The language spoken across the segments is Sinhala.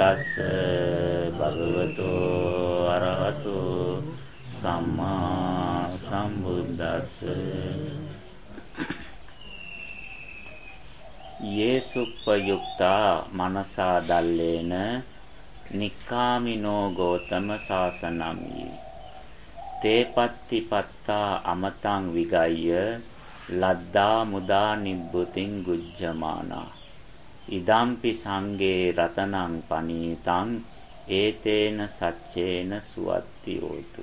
තස්ස භගවතු අරහතු සම්මා සම්බුද්දස්ස. යේසුප්පයුක්තා මනසා දල්ලේන නික්කාමිනෝ ගෝතම සාසනම්යි. තේපත්ති පත්තා අමතං විගය්‍ය ලද්දා මුදා නිබ්බුතින් ගුජ්ජමානා. ඉදම්පි සංගේ රතනං පනීතං ඒතේන සච්චේන සුවත්ති හෝතු.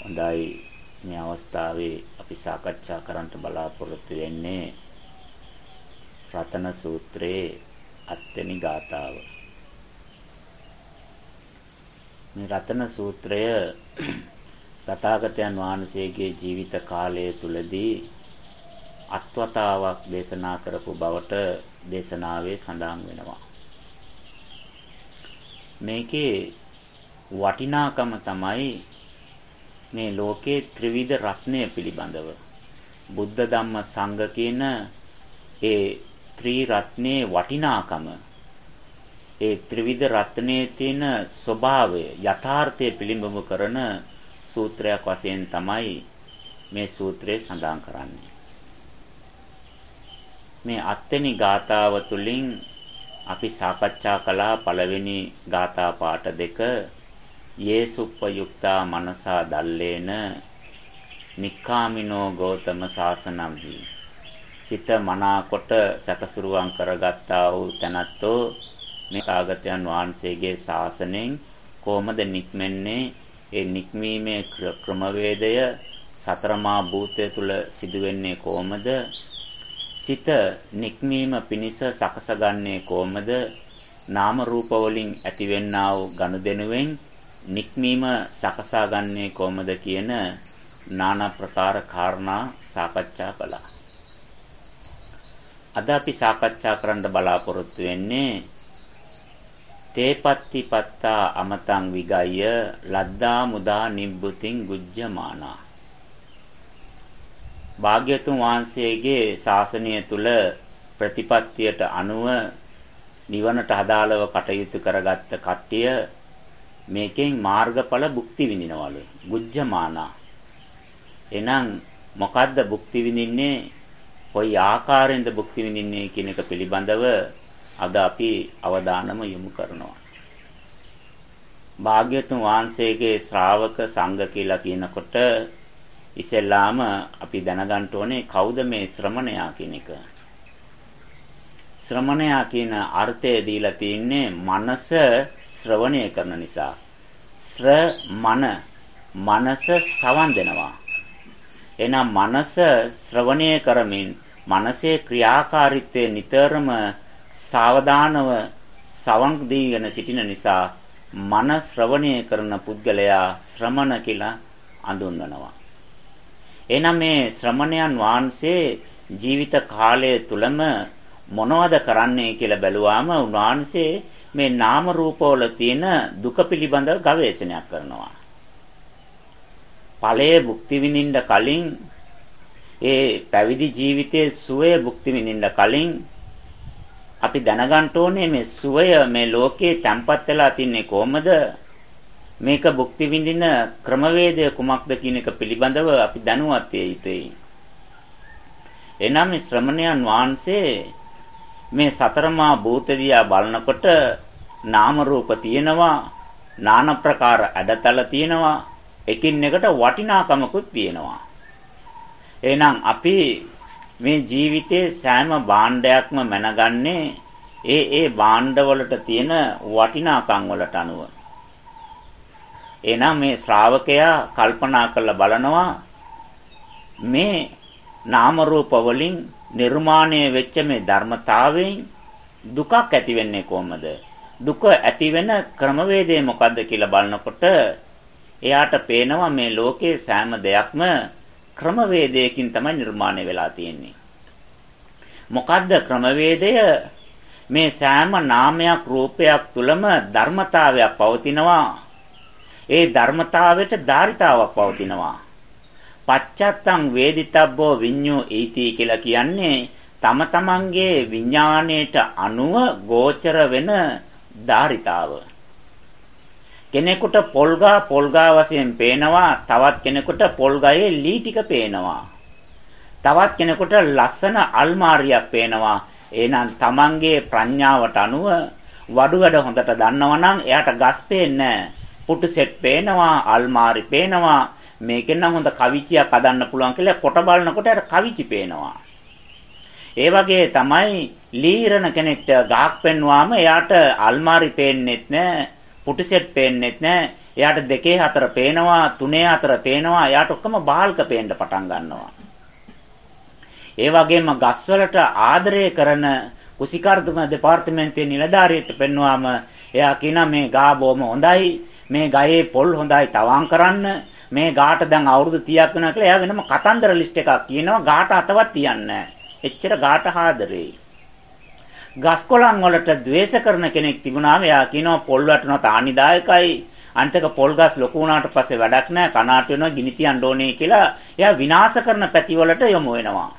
හොඳයි මේ අවස්ථාවේ අපි සාකච්ඡා කරන්න බලාපොරොත්තු වෙන්නේ රතන සූත්‍රයේ අත්වෙනි ගාතාව මේ රතන සූත්‍රය තථාගතයන් වහන්සේගේ ජීවිත කාලය තුලදී අත්වතාවක් දේශනා කරපු බවට දේශනාවේ සඳහන් වෙනවා. මේකේ වටිනාකම තමයි මේ ලෝකේ ත්‍රිවිධ රත්නය පිළිබඳව බුද්ධ ධම්ම සංඝ කියන ඒ ත්‍රි රත්නේ වටිනාකම ඒ ත්‍රිවිධ රත්නයේ තියෙන ස්වභාවය යථාර්ථය පිළිඹු කරන සූත්‍රයක් වශයෙන් තමයි මේ සූත්‍රය සඳහන් කරන්නේ මේ අත්වෙනි ගාතාව තුළින් අපි සාකච්ඡා කළා පළවෙනි ගාථා පාඨ දෙක. යේසුප්පයුක්තා මනසා දල්ලේන නික්කාමිනෝ ගෞතම සාසනම්හි. සිත මනාකොට සැකසුරුවම් කරගත්තා වූ තැනැත්තෝ මේ කාගතයන් වහන්සේගේ ශාසනයෙන් කොහොමද නික්මෙන්නේ? ඒ නික්මීමේ ක්‍රමවේදය සතරමා භූතය තුල සිදුවෙන්නේ කොහොමද? සිත නික්මීම පිණිස සකසගන්නේ කොහොමද? නාම රූප වලින් ඇතිවෙන්නා වූ ගනුදෙනුවෙන් නික්මීම සකසාගන්නේ කොහොමද කියන নানা ප්‍රකාර කාරණා සාකච්ඡා කළා. අද අපි සාකච්ඡා කරන්න බලාපොරොත්තු වෙන්නේ තේපත්ති පත්තා අමතං විගය ලද්දා මුදා නිබ්බුතින් ගුජ්ජමානා භාග්‍යතුන් වහන්සේගේ ශාසනය තුල ප්‍රතිපත්තියට අනුව නිවනට අදාළව කටයුතු කරගත්ත කට්ටිය මේකෙන් මාර්ගඵල භුක්ති විඳිනවලු. ගුජ්ජමානා. එහෙනම් මොකද්ද භුක්ති විඳින්නේ? කොයි ආකාරයෙන්ද භුක්ති විඳින්නේ කියන එක පිළිබඳව අද අපි අවධානම යොමු කරනවා. භාග්‍යතුන් වහන්සේගේ ශ්‍රාවක සංඝ කියලා කියනකොට ඉස්සෙල්ලාම අපි දැනගන්න ඕනේ කවුද මේ ශ්‍රමණයා කියන එක. ශ්‍රමණයා කියන අර්ථය දීලා තින්නේ මනස ශ්‍රවණය කරන නිසා. ශ්‍රමණ මනස සවන් දෙනවා. එහෙනම් මනස ශ්‍රවණය කරමින් මනසේ ක්‍රියාකාරීත්වය නිතරම සාවධානව සවන් දීගෙන සිටින නිසා මන ශ්‍රවණය කරන පුද්ගලයා ශ්‍රමණ කියලා අඳුන්වනවා. එහෙනම් මේ ශ්‍රමණයන් වහන්සේ ජීවිත කාලය තුලම මොනවද කරන්නේ කියලා බැලුවාම උන්වහන්සේ මේ නාම රූපවල තියෙන දුක පිළිබඳව ගවේෂණයක් කරනවා. ඵලයේ භුක්ති විඳින්න කලින් ඒ පැවිදි ජීවිතයේ සුවය භුක්ති විඳින්න කලින් අපි දැනගන්න ඕනේ මේ සුවය මේ ලෝකේ තැම්පත් වෙලා තින්නේ කොහමද මේක භුක්ති විඳින ක්‍රමවේදය කුමක්ද කියන එක පිළිබඳව අපි දැනුවත් වේ යුතුයි. එනම් ශ්‍රමණයන් වහන්සේ මේ සතරමා භූත දියා බලනකොට නාම රූප තියෙනවා নানা ප්‍රකාර අඩතල තියෙනවා එකින් එකට වටිනාකමකුත් තියෙනවා එහෙනම් අපි මේ ජීවිතයේ සෑම භාණ්ඩයක්ම මැනගන්නේ ඒ ඒ භාණ්ඩවලට තියෙන වටිනාකම් වලට අනුව එහෙනම් මේ ශ්‍රාවකයා කල්පනා කරලා බලනවා මේ නාම රූප වලින් නිර්මාණය වෙච්ච මේ ධර්මතාවයෙන් දුකක් ඇති වෙන්නේ කොහොමද? දුක ඇති වෙන ක්‍රමවේදය මොකද්ද කියලා බලනකොට එයාට පේනවා මේ ලෝකයේ සෑම දෙයක්ම ක්‍රමවේදයකින් තමයි නිර්මාණය වෙලා තියෙන්නේ. මොකද්ද ක්‍රමවේදය? මේ සෑම නාමයක් රූපයක් තුලම ධර්මතාවයක් පවතිනවා. ඒ ධර්මතාවයට ධාරිතාවක් පවතිනවා. පච්චත්තං වේදිතබ්බෝ විඤ්ඤෝ ඊති කියලා කියන්නේ තම තමන්ගේ විඥාණයට අනුව ගෝචර වෙන ධාරිතාව. කෙනෙකුට පොල්ගා පොල්ගා වශයෙන් පේනවා තවත් කෙනෙකුට පොල්ගායේ ලී ටික පේනවා. තවත් කෙනෙකුට ලස්සන අල්මාරියක් පේනවා. එහෙනම් තමන්ගේ ප්‍රඥාවට අනුව වඩු වැඩ හොඳට දන්නවනම් එයාට ගස් පේන්නේ පුටු සෙට් පේනවා අල්මාරි පේනවා මේකෙන් නම් හොඳ කවිචියක් හදන්න පුළුවන් කියලා කොට බලනකොට අර කවිචි පේනවා. ඒ වගේ තමයි ලීරණ කෙනෙක්ට ගහක් පෙන්වුවාම එයාට අල්මාරි පේන්නෙත් නැහැ, පුටු සෙට් පේන්නෙත් නැහැ. එයාට දෙකේ හතර පේනවා, තුනේ හතර පේනවා. එයාට ඔක්කොම බාල්ක පේන්න පටන් ගන්නවා. ඒ වගේම ගස්වලට ආදරය කරන කුසිකාර්ධම දෙපාර්තමේන්තුවේ නිලධාරියට පෙන්වුවාම එයා කියනවා මේ ගා බොම හොඳයි, මේ ගහේ පොල් හොඳයි තවම් කරන්න මේ ගාට දැන් අවුරුදු 30ක් වෙනවා කියලා එයා වෙනම කතන්දර ලිස්ට් එකක් කියනවා ගාට අතවත් තියන්නේ එච්චර ගාට හාදරේ. ගස්කොළන් වලට द्वේෂ කරන කෙනෙක් තිබුණාම එයා කියනවා පොල් වටනවා තානිදායකයි අන්තක පොල් ගස් ලොකු වුණාට පස්සේ වැඩක් නැහැ කනාට වෙනවා ගිනි තියන්න ඕනේ කියලා එයා විනාශ කරන පැති වලට යොමු වෙනවා.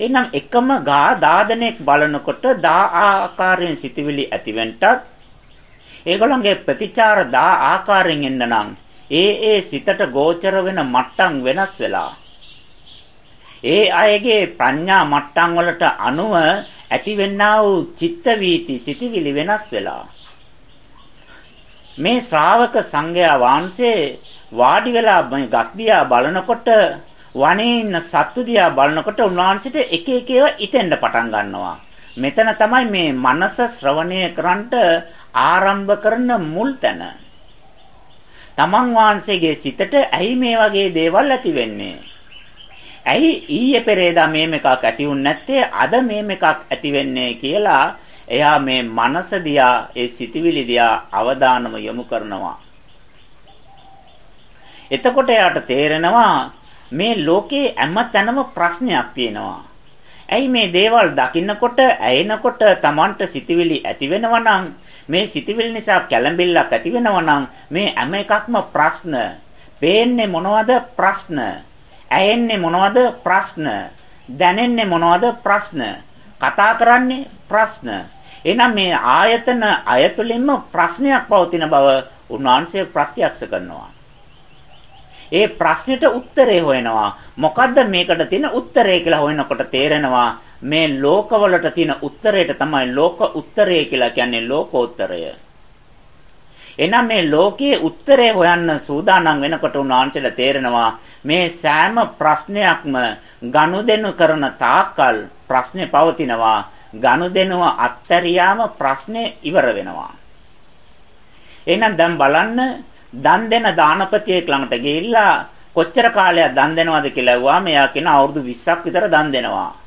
එහෙනම් එකම ගා දාදනෙක් බලනකොට දා ආකාරයෙන් සිටිවිලි ඇතිවෙන්නටත් ඒගොල්ලන්ගේ ප්‍රතිචාර දා ආකාරයෙන් එන්න නම් ඒ ඒ සිතට ගෝචර වෙන මට්ටම් වෙනස් වෙලා ඒ අයගේ ප්‍රඥා මට්ටම් වලට අනුව ඇතිවෙනා වූ චිත්ත වීති සිටිවිලි වෙනස් වෙලා මේ ශ්‍රාවක සංඝයා වහන්සේ වාඩි වෙලා මේ ගස් දිහා බලනකොට වනේ ඉන්න සත්තු දිහා බලනකොට උන්වහන්සේට එක එක ඒවා ඉතෙන්ද පටන් ගන්නවා. මෙතන තමයි මේ මනස ශ්‍රවණය කරන්නට ආරම්භ කරන මුල් තැන. තමන් වහන්සේගේ සිතට ඇයි මේ වගේ දේවල් ඇති වෙන්නේ? ඇයි ඊයේ පෙරේදා මේ එකක් ඇති වුනේ නැත්තේ අද මේ එකක් ඇති වෙන්නේ කියලා එයා මේ මනස දිහා ඒ සිතවිලි දිහා අවධානම යොමු කරනවා. එතකොට එයාට තේරෙනවා මේ ලෝකේ හැමතැනම ප්‍රශ්නයක් තියෙනවා. ඇයි මේ දේවල් දකින්නකොට ඇයෙනකොට Tamanට සිතවිලි ඇති වෙනවා නම් මේ සිතවිලි නිසා කැළඹිල්ලක් ඇති වෙනවා නම් මේ හැම එකක්ම ප්‍රශ්න. පේන්නේ මොනවද ප්‍රශ්න. ඇහෙන්නේ මොනවද ප්‍රශ්න. දැනෙන්නේ මොනවද ප්‍රශ්න. කතා කරන්නේ ප්‍රශ්න. එහෙනම් මේ ආයතන අයතුලින්ම ප්‍රශ්නයක් පවතින බව උන්වහන්සේ ප්‍රත්‍යක්ෂ කරනවා. ඒ ප්‍රශ්නෙට උත්තරේ හොයනවා. මොකද්ද මේකට තියෙන උත්තරේ කියලා හොයනකොට තේරෙනවා මේ ලෝකවලට තියෙන උත්තරයට තමයි ලෝක උත්තරය කියලා කියන්නේ ලෝකෝත්තරය. එනම් මේ ලෝකයේ උත්තරය හොයන්න සූදානම් වෙනකොට උන්වහන්සේලා තේරෙනවා මේ සෑම ප්‍රශ්නයක්ම ගනුදෙනු කරන තාක්කල් ප්‍රශ්නේ පවතිනවා ගනුදෙනුව අත්තරියාම ප්‍රශ්නේ ඉවර වෙනවා. එහෙනම් දැන් බලන්න දන් දෙන දානපතියෙක් ළඟට ගිහිල්ලා කොච්චර කාලයක් දන් දෙනවද කියලා ඇහුවාම එයා කියන අවුරුදු 20ක් විතර දන් දෙනවා.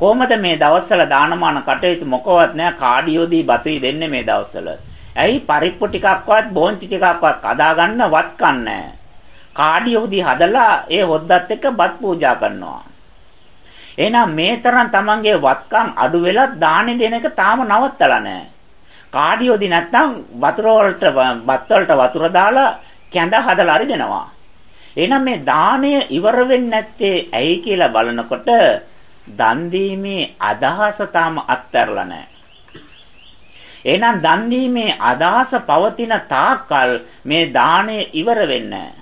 කොහොමද මේ දවස්වල දානමාන කටයුතු මොකවත් නැහැ කාඩියෝදී බතුයි දෙන්නේ මේ දවස්වල. ඇයි පරිප්පු ටිකක්වත් බෝන්චි ටිකක්වත් කදා ගන්න වත් කන්නේ කාඩියෝදී හදලා ඒ හොද්දත් එක්ක බත් පූජා කරනවා. එහෙනම් මේ තරම් තමන්ගේ වත්කම් අඩු වෙලා දානි දෙන එක තාම නවත්තලා නැහැ. කාඩියෝදී නැත්තම් වතුර වලට බත් වලට වතුර දාලා කැඳ හදලා හරි දෙනවා. එහෙනම් මේ දාණය ඉවර වෙන්නේ නැත්තේ ඇයි කියලා බලනකොට දන් දීමේ අදහස තාම අත්හැරලා නැහැ. එහෙනම් දන් දීමේ අදහස පවතින තාක්කල් මේ දාණය ඉවර වෙන්නේ නැහැ.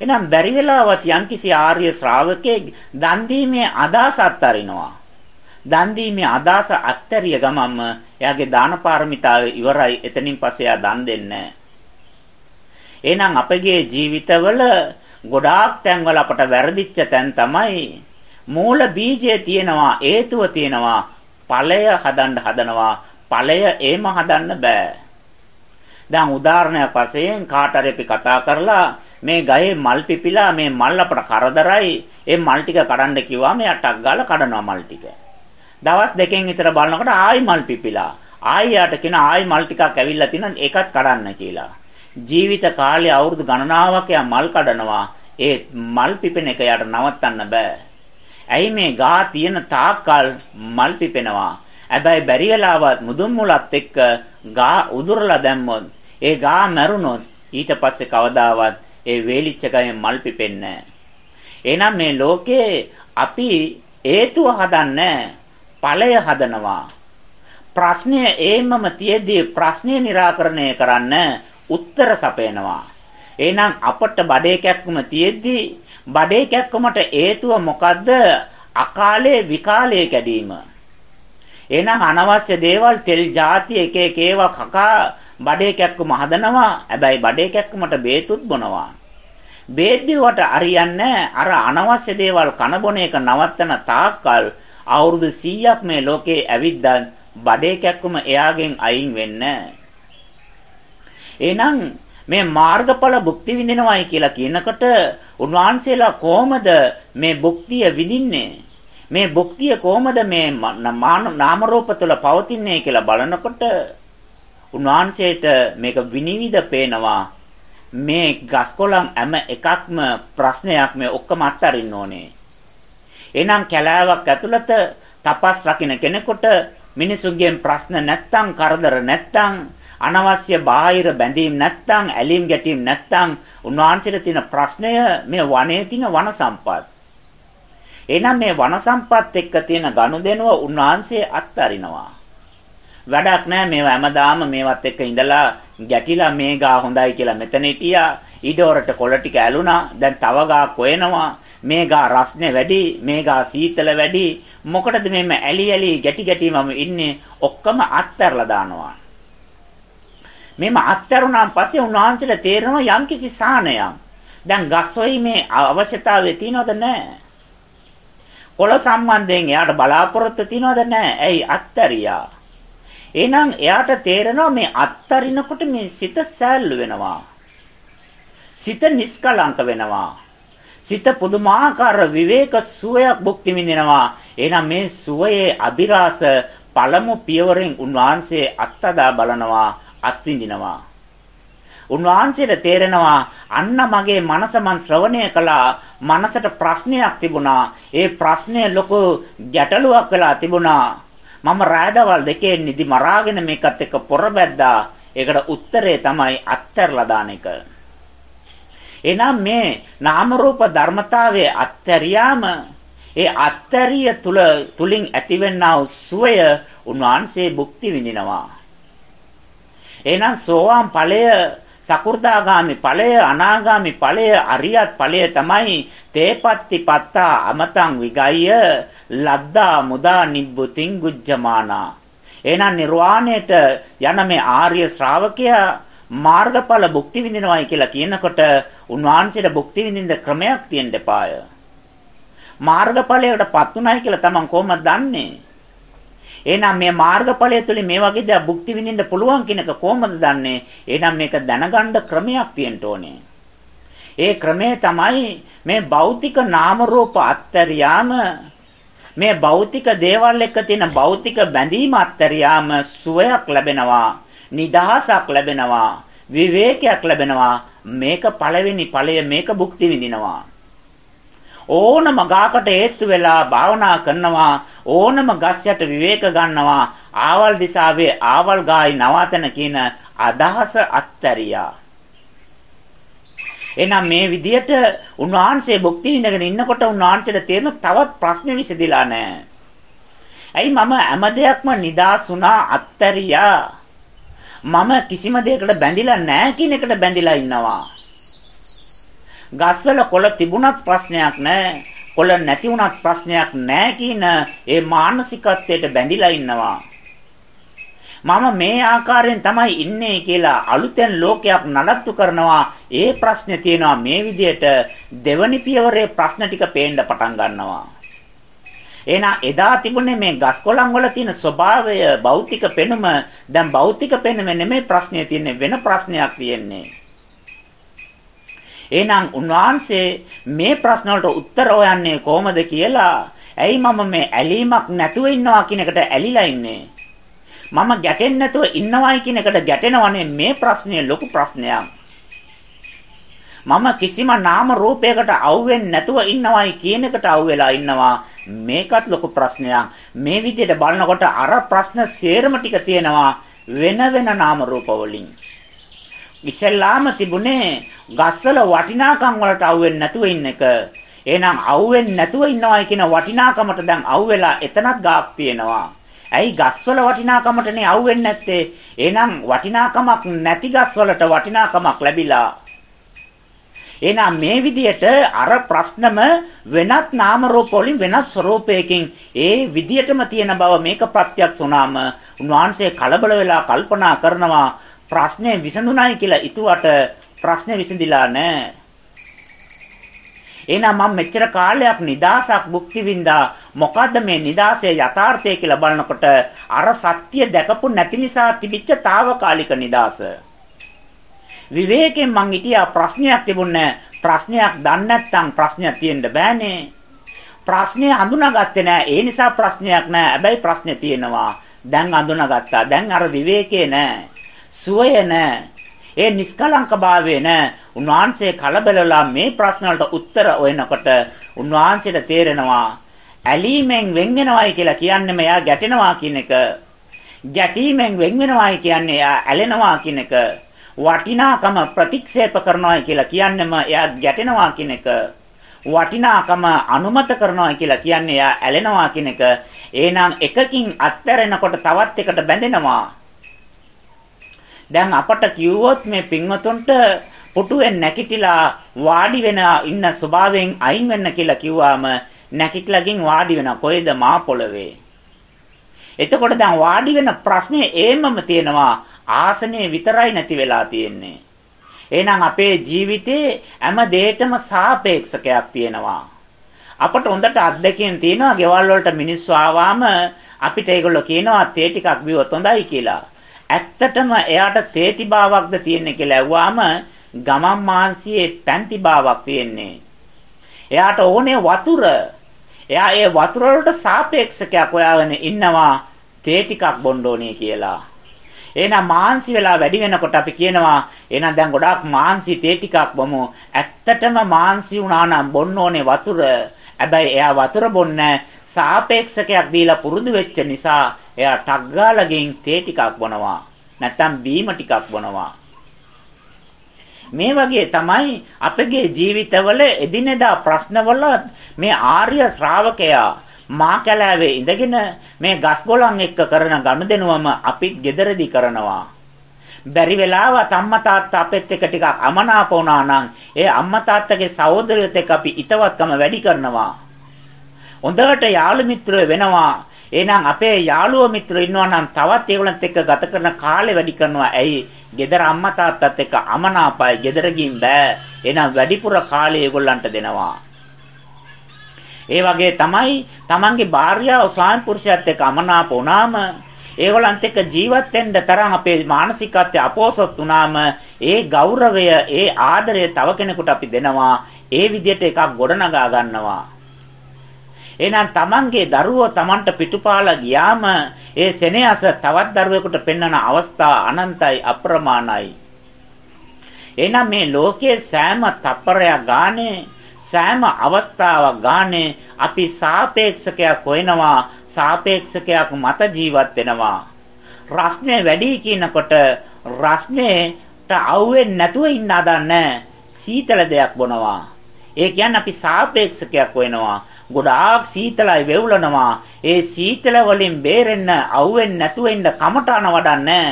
එහෙනම් බැරි වෙලාවත් යම්කිසි ආර්ය ශ්‍රාවකෙක් දන් දීමේ අදහස අත්හරිනවා. දන් දීමේ අදහස අත්හැරිය ගමන්ම එයාගේ දාන පාරමිතාව ඉවරයි. එතනින් පස්සේ එයා දන් දෙන්නේ එහෙනම් අපගේ ජීවිතවල ගොඩාක් තැන්වල අපට වැරදිච්ච තැන් තමයි මූල බීජය තියෙනවා හේතුව තියෙනවා ඵලය හදන්න හදනවා ඵලය ඒම හදන්න බෑ. දැන් උදාහරණයක් වශයෙන් කාට හරි අපි කතා කරලා මේ ගහේ මල් පිපිලා මේ මල් අපට කරදරයි ඒ මල් ටික කඩන්න කිව්වම එයා ටක් ගාලා කඩනවා මල් ටික. දවස් දෙකෙන් විතර බලනකොට ආයි මල් පිපිලා. ආයි යාට කියන ආයි මල් ටිකක් ඇවිල්ලා තිනවා ඒකත් කඩන්න කියලා. ජීවිත කාලය අවුරුදු ගණනාවක් යා මල් කඩනවා. ඒ මල් පිපෙන එක යාට නවත්තන්න බෑ. ඇයි මේ ගා තියෙන තාක්කල් මල් පිපෙනවා. හැබැයි බැරි වෙලාවත් මුදුන් මුලත් එක්ක ගා උදුරලා දැම්මොත් ඒ ගා මැරුණොත් ඊට පස්සේ කවදාවත් ඒ වේලිච්ච ගයෙන් මල් පිපෙන්නේ එහෙනම් මේ ලෝකේ අපි හේතුව හදන්නේ ඵලය හදනවා. ප්‍රශ්නය ඒමම තියදී ප්‍රශ්නය निराකරණය කරන්න උත්තර සපයනවා. එහෙනම් අපට බඩේ කැක්කම තියදී බඩේ කැක්කමට හේතුව මොකද්ද? අකාලේ විකාලේ කැඩීම. එහෙනම් අනවශ්‍ය දේවල් තෙල් ಜಾති එක එක ඒවා කකා බඩේ කැක්කම හදනවා. හැබැයි බඩේ කැක්කමට බේතුත් බොනවා. බේත් බිවට අරියන්නේ අර අනවශ්‍ය දේවල් කන බොන එක නවත්තන තාක්කල් අවුරුදු 100ක් මේ ලෝකේ ඇවිද්දන් බඩේ කැක්කම එයාගෙන් අයින් වෙන්නේ එහෙනම් මේ මාර්ගඵල භුක්ති විඳිනවයි කියලා කියනකොට උන්වහන්සේලා කොහොමද මේ භුක්තිය විඳින්නේ මේ භුක්තිය කොහොමද මේ නාම රූප තුළ පවතින්නේ කියලා බලනකොට උන්වහන්සේට මේක විනිවිද පේනවා මේ ගස්කොළන් හැම එකක්ම ප්‍රශ්නයක් මේ ඔක්කොම අත්හරින්න ඕනේ. එහෙනම් කැලෑවක් ඇතුළත තපස් රකින්න කෙනෙකුට මිනිසුන්ගෙන් ප්‍රශ්න නැත්තම් කරදර නැත්තම් අනවශ්‍ය බාහිර බැඳීම් නැත්තම් ඇලීම් ගැටීම් නැත්තම් උන්වහන්සේට තියෙන ප්‍රශ්නය මේ වනයේ තියෙන වන සම්පත්. එහෙනම් මේ වන සම්පත් එක්ක තියෙන ගනුදෙනුව උන්වහන්සේ අත්හරිනවා. වැඩක් නැහැ මේවා හැමදාම මේවත් එක්ක ඉඳලා ගැටිලා මේ ගා හොඳයි කියලා මෙතන හිටියා. ඊඩෝරට කොළ ටික ඇලුනා. දැන් තව ගා කොයනවා මේ ගා රස්නේ වැඩි මේ ගා සීතල වැඩි. මොකටද මෙන්න ඇලි ඇලි ගැටි ගැටි මම ඉන්නේ? ඔක්කොම අත්හැරලා දානවා. මෙම අත්හැරුණාන් පස්සේ උන්වහන්සේට තේරෙනවා යම්කිසි සාහනයක් දැන් ගස්වයි මේ අවශ්‍යතාවය තියනවද නැහැ කොළ සම්බන්ධයෙන් එයාට බලාපොරොත්තු තියනවද නැහැ ඇයි අත්තරියා එහෙනම් එයාට තේරෙනවා මේ අත්තරිනකොට මේ සිත සෑල්ලු වෙනවා. සිත නිස්කලංක වෙනවා. සිත පුදුමාකාර විවේක සුවයක් භුක්ති විඳිනවා. එහෙනම් මේ සුවයේ අභිරහස පළමු පියවරෙන් උන්වහන්සේ අත්දා බලනවා, අත්විඳිනවා. උන්වහන්සේට තේරෙනවා අන්න මගේ මනස මන් ශ්‍රවණය කළා මනසට ප්‍රශ්නයක් තිබුණා ඒ ප්‍රශ්නය ලොකු ගැටලුවක් වෙලා තිබුණා මම රාදවල් දෙකේ නිදි මරාගෙන මේකත් එක්ක පොර බැද්දා. ඒකට උත්තරේ තමයි අත්තරලා දාන එක. එනම් මේ නාම රූප ධර්මතාවයේ අත්තරියාම ඒ අත්තරිය තුල තුලින් ඇතිවෙනා වූ සුවය උන්වහන්සේ භුක්ති විඳිනවා. එහෙනම් සෝවාන් ඵලය සකු르දාගාමි ඵලය අනාගාමි ඵලය අරියත් ඵලය තමයි තේපත්ති පත්තා අමතං විගය ලද්දා මුදා නිබ්බුතින් ගුජ්ජමානා. එහෙනම් නිර්වාණයට යන මේ ආර්ය ශ්‍රාවකයා මාර්ගඵල භුක්ති විඳිනවායි කියලා කියනකොට උන්වහන්සේට භුක්ති විඳින්න ක්‍රමයක් තියෙන්න එපාය. මාර්ගඵලයකටපත් උනායි කියලා තමන් කොහොමද දන්නේ? එහෙනම් මේ මාර්ගඵලය තුළින් මේ වගේ දා භුක්ති විඳින්න පුළුවන් කෙනෙක් කොහොමද දන්නේ? එහෙනම් මේක දැනගන්න ක්‍රමයක් තියෙන්න ඕනේ. ඒ ක්‍රමය තමයි මේ භෞතික නාම රූප අත්තරියාම මේ භෞතික දේවල් එක්ක තියෙන භෞතික බැඳීම අත්තරියාම සුවයක් ලැබෙනවා නිදහසක් ලැබෙනවා විවේකයක් ලැබෙනවා මේක පළවෙනි ඵලය මේක භුක්ති විඳිනවා ඕනම ගාකට හේතු වෙලා භාවනා කරනවා ඕනම ගස් යට විවේක ගන්නවා ආවල් දිසාවේ ආවල් ගායි නවාතන කියන අදහස අත්තරියා එහෙනම් මේ විදියට උන්වහන්සේ භුක්ති විඳගෙන ඉන්නකොට උන්වහන්සේට තේරෙන තවත් ප්‍රශ්න විසදිලා නැහැ. ඇයි මම හැම දෙයක්ම නිදාස් වුණා අත්තරියා? මම කිසිම දෙයකට බැඳිලා නැහැ කියන එකට බැඳිලා ඉන්නවා. ගස්වල කොළ තිබුණත් ප්‍රශ්නයක් නැහැ. කොළ නැති වුණත් ප්‍රශ්නයක් නැහැ කියන ඒ මානසිකත්වයට බැඳිලා ඉන්නවා. මම මේ ආකාරයෙන් තමයි ඉන්නේ කියලා අලුතෙන් ලෝකයක් නඩත්තු කරනවා. ඒ ප්‍රශ්නේ තියෙනවා මේ විදිහට දෙවනි පියවරේ ප්‍රශ්න ටික පේන්න පටන් ගන්නවා. එහෙනම් එදා තිබුණේ මේ ගස් කොළන් වල තියෙන ස්වභාවය භෞතික පෙනුම දැන් භෞතික පෙනුම නෙමෙයි ප්‍රශ්නේ තියෙන්නේ වෙන ප්‍රශ්නයක් තියෙන්නේ. එහෙනම් උන්වහන්සේ මේ ප්‍රශ්න වලට උත්තර හොයන්නේ කොහොමද කියලා? ඇයි මම මේ ඇලීමක් නැතුව ඉන්නවා කියන එකට ඇලිලා ඉන්නේ? මම ගැටෙන්නේ නැතුව ඉන්නවයි කියන එකට ගැටෙනවනේ මේ ප්‍රශ්නේ ලොකු ප්‍රශ්නයක්. මම කිසිම නාම රූපයකට අවුෙන්නේ නැතුව ඉන්නවයි කියන එකට අවුලා ඉන්නවා. මේකත් ලොකු ප්‍රශ්නයක්. මේ විදිහට බලනකොට අර ප්‍රශ්න සේරම ටික තියෙනවා. වෙන වෙන නාම රූප වලින්. ඉස්සෙල්ලාම තිබුණේ ගස්වල වටිනාකම් වලට අහු වෙන්නේ නැතුව ඉන්න එක. එහෙනම් අවුෙන්නේ නැතුව ඉන්නවයි කියන වටිනාකමට දැන් අවුවෙලා එතනත් ගාක් තියෙනවා. ඇයි ගස්වල වටිනාකමටනේ අවුෙන්නේ නැත්තේ? එහෙනම් වටිනාකමක් නැති ගස්වලට වටිනාකමක් ලැබිලා. එහෙනම් මේ විදියට අර ප්‍රශ්නම වෙනත් නාම රූප වලින් වෙනත් ස්වરૂපයකින් ඒ විදියටම තියෙන බව මේක ප්‍රත්‍යක්ෂ වුණාම උන්වහන්සේ කලබල වෙලා කල්පනා කරනවා ප්‍රශ්නේ විසඳුණයි කියලා ඊතුවට ප්‍රශ්නේ විසඳිලා නැහැ. එහෙනම් මම මෙච්චර කාලයක් නිදාසක් භුක්ති විඳා මොකද්ද මේ නිදාසයේ යථාර්ථය කියලා බලනකොට අර සත්‍ය දැකපු නැති නිසා තිබිච්ච తాවකාලික නිදාස. විවේකයෙන් මං හිටියා ප්‍රශ්නයක් තිබුණේ ප්‍රශ්නයක් දන්නේ නැත්නම් ප්‍රශ්නයක් තියෙන්න බෑනේ. ප්‍රශ්නේ හඳුනාගත්තේ නෑ ඒ නිසා ප්‍රශ්නයක් නෑ හැබැයි ප්‍රශ්නේ තියෙනවා. දැන් හඳුනාගත්තා. දැන් අර විවේකේ නෑ සුවය නෑ ඒ නිස්කලංකභාවය නෑ. උන්වහන්සේ කලබලලා මේ ප්‍රශ්න වලට උත්තර හොයනකොට උන්වහන්සේට තේරෙනවා ඇලීමෙන් වෙන් වෙනවයි කියලා කියන්නේ මෙයා ගැටෙනවා කියන එක. ගැටීමෙන් වෙන් වෙනවයි කියන්නේ එයා ඇලෙනවා කියන එක. වටිනාකම ප්‍රතික්ෂේප කරනවා කියලා කියන්නේම එයා ගැටෙනවා කියන එක. වටිනාකම අනුමත කරනවා කියලා කියන්නේ එයා ඇලෙනවා කියන එක. එහෙනම් එකකින් අත්හැරෙනකොට තවත් එකට බැඳෙනවා. දැන් අපට කිව්වොත් මේ පින්වතුන්ට පුටුවෙන් නැකිටිලා වාඩි වෙන ඉන්න ස්වභාවයෙන් අයින් වෙන්න කියලා කිව්වාම නැකිట్లකින් වාඩි වෙන කොයිද මා පොළවේ? එතකොට දැන් වාඩි වෙන ප්‍රශ්නේ ඒමම තියෙනවා. ආසනේ විතරයි නැති වෙලා තියෙන්නේ. එහෙනම් අපේ ජීවිතේ හැම දෙයකම සාපේක්ෂකයක් තියෙනවා. අපට හොඳට අත්දැකීම් තියෙනවා. ගෙවල් වලට මිනිස්සු ආවාම අපිට ඒගොල්ලෝ කියනවා තේ ටිකක් බිව්වොත් හොඳයි කියලා. ඇත්තටම එයාට තේති භාවයක්ද තියෙන්නේ කියලා ඇහුවාම ගමන් මාංශයේ පැන්ති භාවයක් තියෙන්නේ. එයාට ඕනේ වතුර. එයා ඒ වතුර වලට සාපේක්ෂකයක් හොයාගෙන ඉන්නවා තේ ටිකක් බොන්න ඕනේ කියලා. එහෙනම් මාංශි වෙලා වැඩි වෙනකොට අපි කියනවා එහෙනම් දැන් ගොඩාක් මාංශි තේ ටිකක් බොමු. ඇත්තටම මාංශි වුණා නම් බොන්න ඕනේ වතුර. හැබැයි එයා වතුර බොන්නේ සාපේක්ෂකයක් දීලා පුරුදු වෙච්ච නිසා එයා ටක් ගාලකින් තේ ටිකක් බොනවා. නැත්තම් බීම ටිකක් බොනවා. මේ වගේ තමයි අපගේ ජීවිතවල එදිනෙදා ප්‍රශ්නවල මේ ආර්ය ශ්‍රාවකයා මා කැලෑවේ ඉඳගෙන මේ ගස්ගොලන් එක්ක කරන ගනුදෙනුවම අපිත් gederedi කරනවා. බැරි වෙලාවත් අම්මා තාත්තා අපෙත් එක්ක ටිකක් අමනාප වුණා නම් ඒ අම්මා තාත්තගේ සහෝදරයොත් එක්ක අපි ිතවත්කම වැඩි කරනවා. හොඳට යාළු මිත්‍රයෝ වෙනවා. එහෙනම් අපේ යාළුවෝ මිත්‍රයෝ ඉන්නවා නම් තවත් ඒගොල්ලන්ත් එක්ක ගත කරන කාලේ වැඩි කරනවා. ඇයි? gedara amma තාත්තත් එක්ක අමනාපයි. gedara ගින් බෑ. එහෙනම් වැඩිපුර කාලේ ඒගොල්ලන්ට දෙනවා. ඒ වගේ තමයි තමන්ගේ භාර්යාව ස්වාමි පුරුෂයාත් එක්ක අමනාප වුණාම ඒගොල්ලන්ත් එක්ක ජීවත් වෙන්න තරම් අපේ මානසිකත්වය අපෝසත් වුණාම ඒ ගෞරවය ඒ ආදරය තව කෙනෙකුට අපි දෙනවා ඒ විදිහට එකක් ගොඩනගා ගන්නවා එහෙනම් Tamanගේ දරුවෝ Tamanට පිටුපාලා ගියාම ඒ සෙනෙහස තවත් දරුවෙකුට පෙන්වන අවස්ථා අනන්තයි අප්‍රමාණයි. එහෙනම් මේ ලෝකයේ සෑම තප්පරයක් ගානේ සෑම අවස්ථාවක් ගානේ අපි සාපේක්ෂකයක් හොයනවා සාපේක්ෂකයක් මත ජීවත් වෙනවා. රස්නේ වැඩි කියනකොට රස්නේට අවුෙන්නේ නැතුව ඉන්න හදන්නේ සීතල දෙයක් බොනවා. ඒ කියන්නේ අපි සාපේක්ෂකයක් වෙනවා. ගොඩාක් සීතලයි වෙවුලනවා. ඒ සීතල වලින් බේරෙන්න අවුෙන් නැතුව ඉන්න කමටාන වඩන්නේ.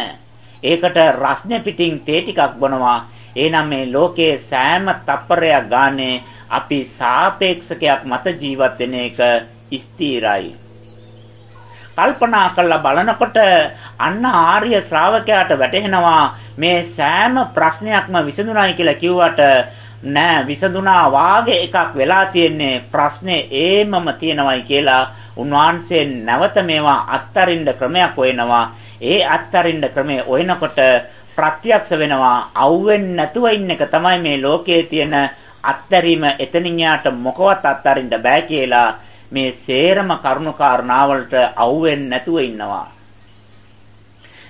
ඒකට රස්නේ පිටින් තේ ටිකක් බොනවා. එහෙනම් මේ ලෝකයේ සෑම තප්පරයක් ගානේ අපි සාපේක්ෂකයක් මත ජීවත් වෙන එක ස්ථිරයි. කල්පනා කරලා බලනකොට අන්න ආර්ය ශ්‍රාවකයාට වැටහෙනවා මේ සෑම ප්‍රශ්නයක්ම විසඳුනායි කියලා කිව්වට නෑ විසඳුනා වාගේ එකක් වෙලා තියෙන්නේ ප්‍රශ්නේ ඒමම තියෙනවයි කියලා උන්වහන්සේ නැවත මේවා අත්තරින්න ක්‍රමයක් හොයනවා ඒ අත්තරින්න ක්‍රමය හොයනකොට ප්‍රත්‍යක්ෂ වෙනවා අවුෙන් නැතුව ඉන්න එක තමයි මේ ලෝකයේ තියෙන අත්තරීම එතනින් යාට මොකවත් අත්තරින්න බෑ කියලා මේ සේරම කරුණාකාරණාවලට අවුෙන් නැතුව ඉන්නවා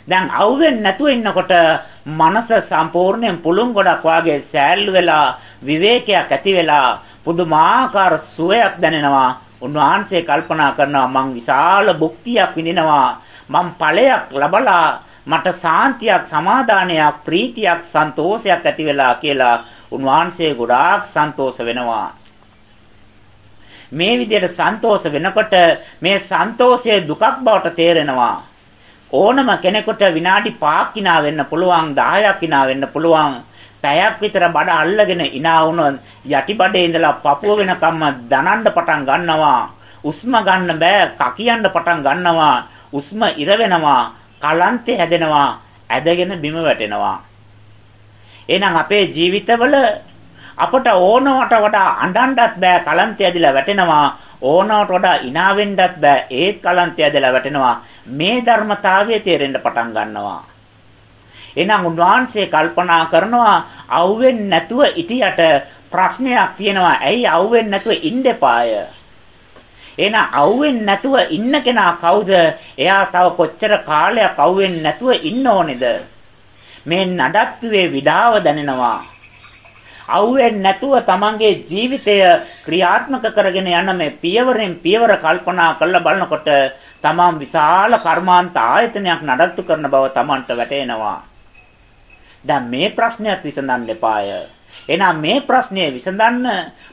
දැන් අවුෙන් නැතුව ඉන්නකොට මනස සම්පූර්ණයෙන් පුළුන් ගොඩක් වාගේ සෑල්ලු වෙලා විවේකයක් ඇති වෙලා පුදුමාකාර සුවයක් දැනෙනවා. උන්වහන්සේ කල්පනා කරනවා මං විශාල භුක්තියක් විඳිනවා. මං ඵලයක් ලබලා මට සාන්තියක් සමාදානයක් ප්‍රීතියක් සන්තෝෂයක් ඇති වෙලා කියලා උන්වහන්සේ ගොඩාක් සන්තෝෂ වෙනවා. මේ විදිහට සන්තෝෂ වෙනකොට මේ සන්තෝෂය දුකක් බවට තේරෙනවා. ඕනම කෙනෙකුට විනාඩි 5ක් ඉනා වෙන්න පුළුවන් 10ක් ඉනා වෙන්න පුළුවන් පැයක් විතර බඩ අල්ලගෙන ඉනා වුණොත් යටි බඩේ ඉඳලා පපුව වෙනකම්ම දනන්න පටන් ගන්නවා උස්ම ගන්න බෑ කකියන්න පටන් ගන්නවා උස්ම ඉර වෙනවා කලන්තේ හැදෙනවා ඇදගෙන බිම වැටෙනවා එහෙනම් අපේ ජීවිතවල අපට ඕනවට වඩා අඬන්නත් බෑ කලන්තය ඇදිලා වැටෙනවා. ඕනවට වඩා ඉනා වෙන්නත් බෑ. ඒත් කලන්තය ඇදලා වැටෙනවා. මේ ධර්මතාවය තේරෙන්න පටන් ගන්නවා. එහෙනම් උන්වහන්සේ කල්පනා කරනවා අවුෙන් නැතුව ඉටියට ප්‍රශ්නයක් තියෙනවා. ඇයි අවුෙන් නැතුව ඉන්න එපාය? එහෙනම් අවුෙන් නැතුව ඉන්න කෙනා කවුද? එයා තව කොච්චර කාලයක් අවුෙන් නැතුව ඉන්න ඕනේද? මේ නඩත්තුවේ විඩාව දැනෙනවා අවුෙන් නැතුව තමන්ගේ ජීවිතය ක්‍රියාත්මක කරගෙන යන මේ පියවරෙන් පියවර කල්පනා කරලා බලනකොට තමන් විශාල කර්මාන්ත ආයතනයක් නඩත්තු කරන බව තමන්ට වැටහෙනවා. දැන් මේ ප්‍රශ්නයත් විසඳන්න එපාය. එහෙනම් මේ ප්‍රශ්නය විසඳන්න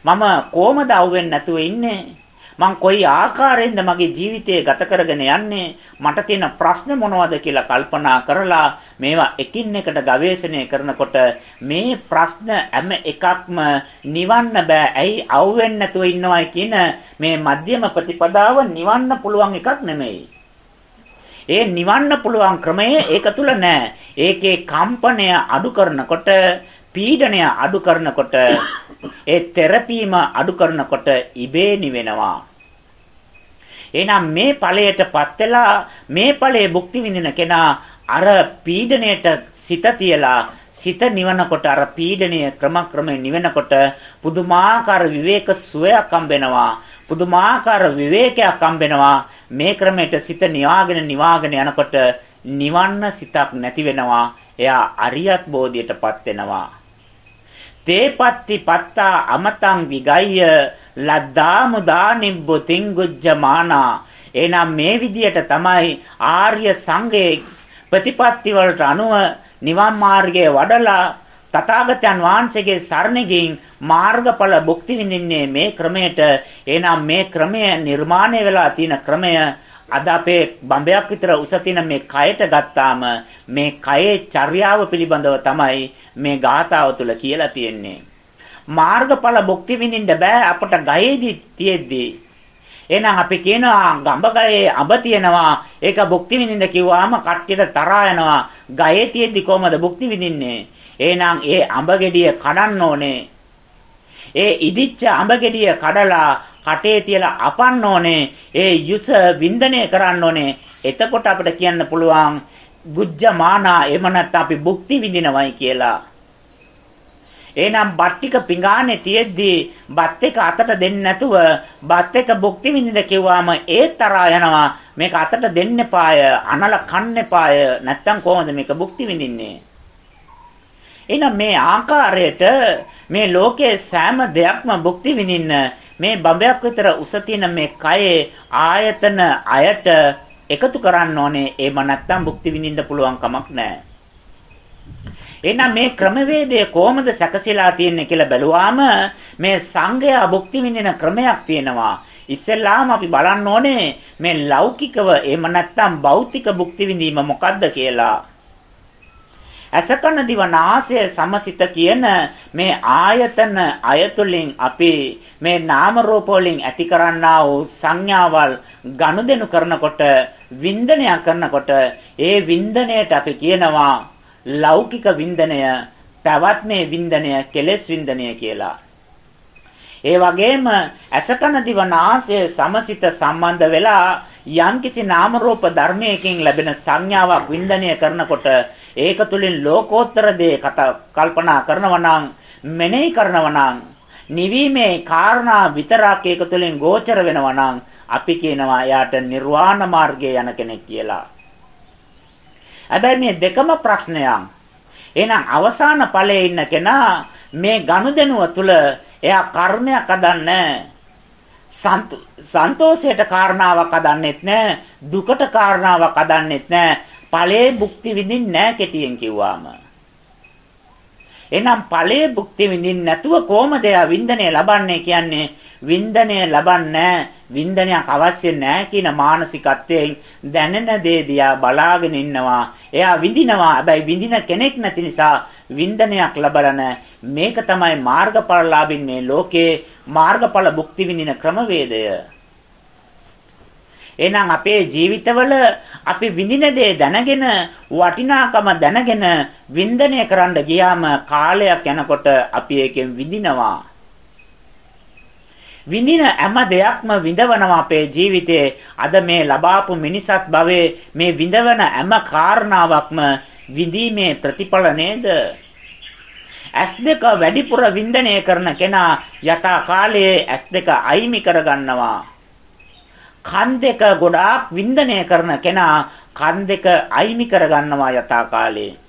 මම කොහමද අවුෙන් නැතුව ඉන්නේ? මං කොයි ආකාරයෙන්ද මගේ ජීවිතය ගත කරගෙන යන්නේ? මට තියෙන ප්‍රශ්න මොනවද කියලා කල්පනා කරලා මේවා එකින් එකට ගවේෂණය කරනකොට මේ ප්‍රශ්න හැම එකක්ම නිවන්න බෑ. ඇයි අවුෙන්නේ නැතුව ඉන්නවයි කියන මේ මධ්‍යම ප්‍රතිපදාව නිවන්න පුළුවන් එකක් නෙමෙයි. ඒ නිවන්න පුළුවන් ක්‍රමය ඒක තුල නෑ. ඒකේ කම්පනය අඩු කරනකොට පීඩනය අඩු කරනකොට ඒ තෙරපීම අඩු කරනකොට ඉබේ නිවෙනවා එහෙනම් මේ ඵලයටපත් වෙලා මේ ඵලයේ භුක්ති විඳින කෙනා අර පීඩණයට සිත තියලා සිත නිවනකොට අර පීඩණය ක්‍රමක්‍රමයෙන් නිවෙනකොට පුදුමාකාර විවේක සුවයක් හම්බෙනවා. පුදුමාකාර විවේකයක් හම්බෙනවා. මේ ක්‍රමයට සිත නිවාගෙන නිවාගෙන යනකොට නිවන්න සිතක් නැති වෙනවා. එයා අරියත් බෝධියටපත් වෙනවා. තේපත්ති පත්තා අමතං විගය්‍ය ලද්දාමුදා නිබ්බුතින් ගුජ්ජමානා එනම් මේ විදියට තමයි ආර්ය සංඝයේ ප්‍රතිපත්ති වලට අනුව නිවන් මාර්ගයේ වඩලා තථාගතයන් වහන්සේගේ සරණකින් මාර්ගඵල භුක්ති විඳින්නේ මේ ක්‍රමයට එනම් මේ ක්‍රමය නිර්මාණය වෙලා තියෙන ක්‍රමය අද අපේ බඹයක් විතර උස තියෙන මේ කයට ගත්තාම මේ කයේ චර්යාව පිළිබඳව තමයි මේ ගාථාව තුල කියලා තියෙන්නේ. මාර්ගඵල භුක්ති විඳින්න බෑ අපට ගයේදී තියෙද්දී. එහෙනම් අපි කියනවා ගඹ ගයේ අඹ තියෙනවා ඒක භුක්ති විඳින්න කිව්වාම කට්ටියට තරහා යනවා. ගයේ තියෙද්දි කොහමද භුක්ති විඳින්නේ? එහෙනම් ඒ අඹ ගෙඩිය කඩන්න ඕනේ. ඒ ඉදිච්ච අඹ ගෙඩිය කඩලා කටේ තියලා අපන්න ඕනේ. ඒ යුස වින්දනය කරන්න ඕනේ. එතකොට අපිට කියන්න පුළුවන් ගුජ්ජමානා එහෙම නැත්නම් අපි භුක්ති විඳිනවයි කියලා. එහෙනම් බත් ටික පිඟානේ තියෙද්දි බත් එක අතට දෙන්නේ නැතුව බත් එක භුක්ති විඳින්න කිව්වාම ඒත් තරහා යනවා. මේක අතට දෙන්න එපාය, අනල කන්න එපාය. නැත්තම් කොහොමද මේක භුක්ති විඳින්නේ? එහෙනම් මේ ආකාරයට මේ ලෝකයේ සෑම දෙයක්ම භුක්ති විඳින්න මේ බඹයක් විතර උස තියෙන මේ කයේ ආයතන අයට එකතු කරන්න ඕනේ. ඒම නැත්තම් භුක්ති විඳින්න පුළුවන් කමක් නැහැ. එහෙනම් මේ ක්‍රමවේදය කොහොමද සැකසීලා තියෙන්නේ කියලා බැලුවාම මේ සංගය භුක්ති විඳින ක්‍රමයක් තියෙනවා. ඉස්සෙල්ලාම අපි බලන්න ඕනේ මේ ලෞකිකව එහෙම නැත්නම් භෞතික භුක්ති විඳීම මොකද්ද කියලා. අසකන දිවනාසය සමසිත කියන මේ ආයතන අයතුලින් අපි මේ නාම රූප වලින් ඇති කරන්නා වූ සංඥාවල් ගනුදෙනු කරනකොට වින්දනය කරනකොට ඒ වින්දනයට අපි කියනවා ලෞකික වින්දනය පැවැත්මේ වින්දනය කෙලෙස් වින්දනය කියලා. ඒ වගේම අසකන දිවනාසය සමසිත සම්බන්ධ වෙලා යම්කිසි නාම රූප ධර්මයකින් ලැබෙන සංඥාවක් වින්දනය කරනකොට ඒක තුලින් ලෝකෝත්තර දේ කල්පනා කරනවා නම් මෙනෙහි කරනවා නම් නිවීමේ කාරණා විතරක් ඒක තුලින් ගෝචර වෙනවා නම් අපි කියනවා එයාට නිර්වාණ මාර්ගයේ යන කෙනෙක් කියලා. හැබැයි මේ දෙකම ප්‍රශ්නයක්. එහෙනම් අවසාන ඵලයේ ඉන්න කෙනා මේ ගනුදෙනුව තුල එයා කර්මයක් හදන්නේ සන්තෝෂයට කාරණාවක් හදන්නෙත් නැහැ. දුකට කාරණාවක් හදන්නෙත් නැහැ. ඵලයේ භුක්ති විඳින්නේ නැහැ කෙටියෙන් කිව්වාම. එහෙනම් ඵලයේ භුක්ති විඳින්න නැතුව කොහමද එයා වින්දනය ලබන්නේ? කියන්නේ වින්දනය ලබන්නේ වින්දනයක් අවශ්‍ය නැහැ කියන මානසිකත්වයෙන් දැනෙන දේ දිහා බලාගෙන ඉන්නවා. එයා විඳිනවා. හැබැයි විඳින කෙනෙක් නැති නිසා වින්දනයක් ලබරන මේක තමයි මාර්ගඵලලාභින් මේ ලෝකේ මාර්ගඵල භුක්ති විඳින ක්‍රමවේදය. එහෙනම් අපේ ජීවිතවල අපි විඳින දේ දැනගෙන වටිනාකම දැනගෙන වින්දනය කරන්න ගියාම කාලයක් යනකොට අපි ඒකෙන් විඳිනවා. විඳින හැම දෙයක්ම විඳවනවා අපේ ජීවිතයේ. අද මේ ලබාපු මිනිසත් භවයේ මේ විඳවන හැම කාරණාවක්ම විඳීමේ ප්‍රතිඵල නේද? ඇස් දෙක වැඩිපුර වින්දනය කරන කෙනා යථා කාලයේ ඇස් දෙක අයිමි කරගන්නවා. කන් දෙක ගොඩාක් වින්දනය කරන කෙනා කන් දෙක අයිමි කරගන්නවා යථා කාලේ.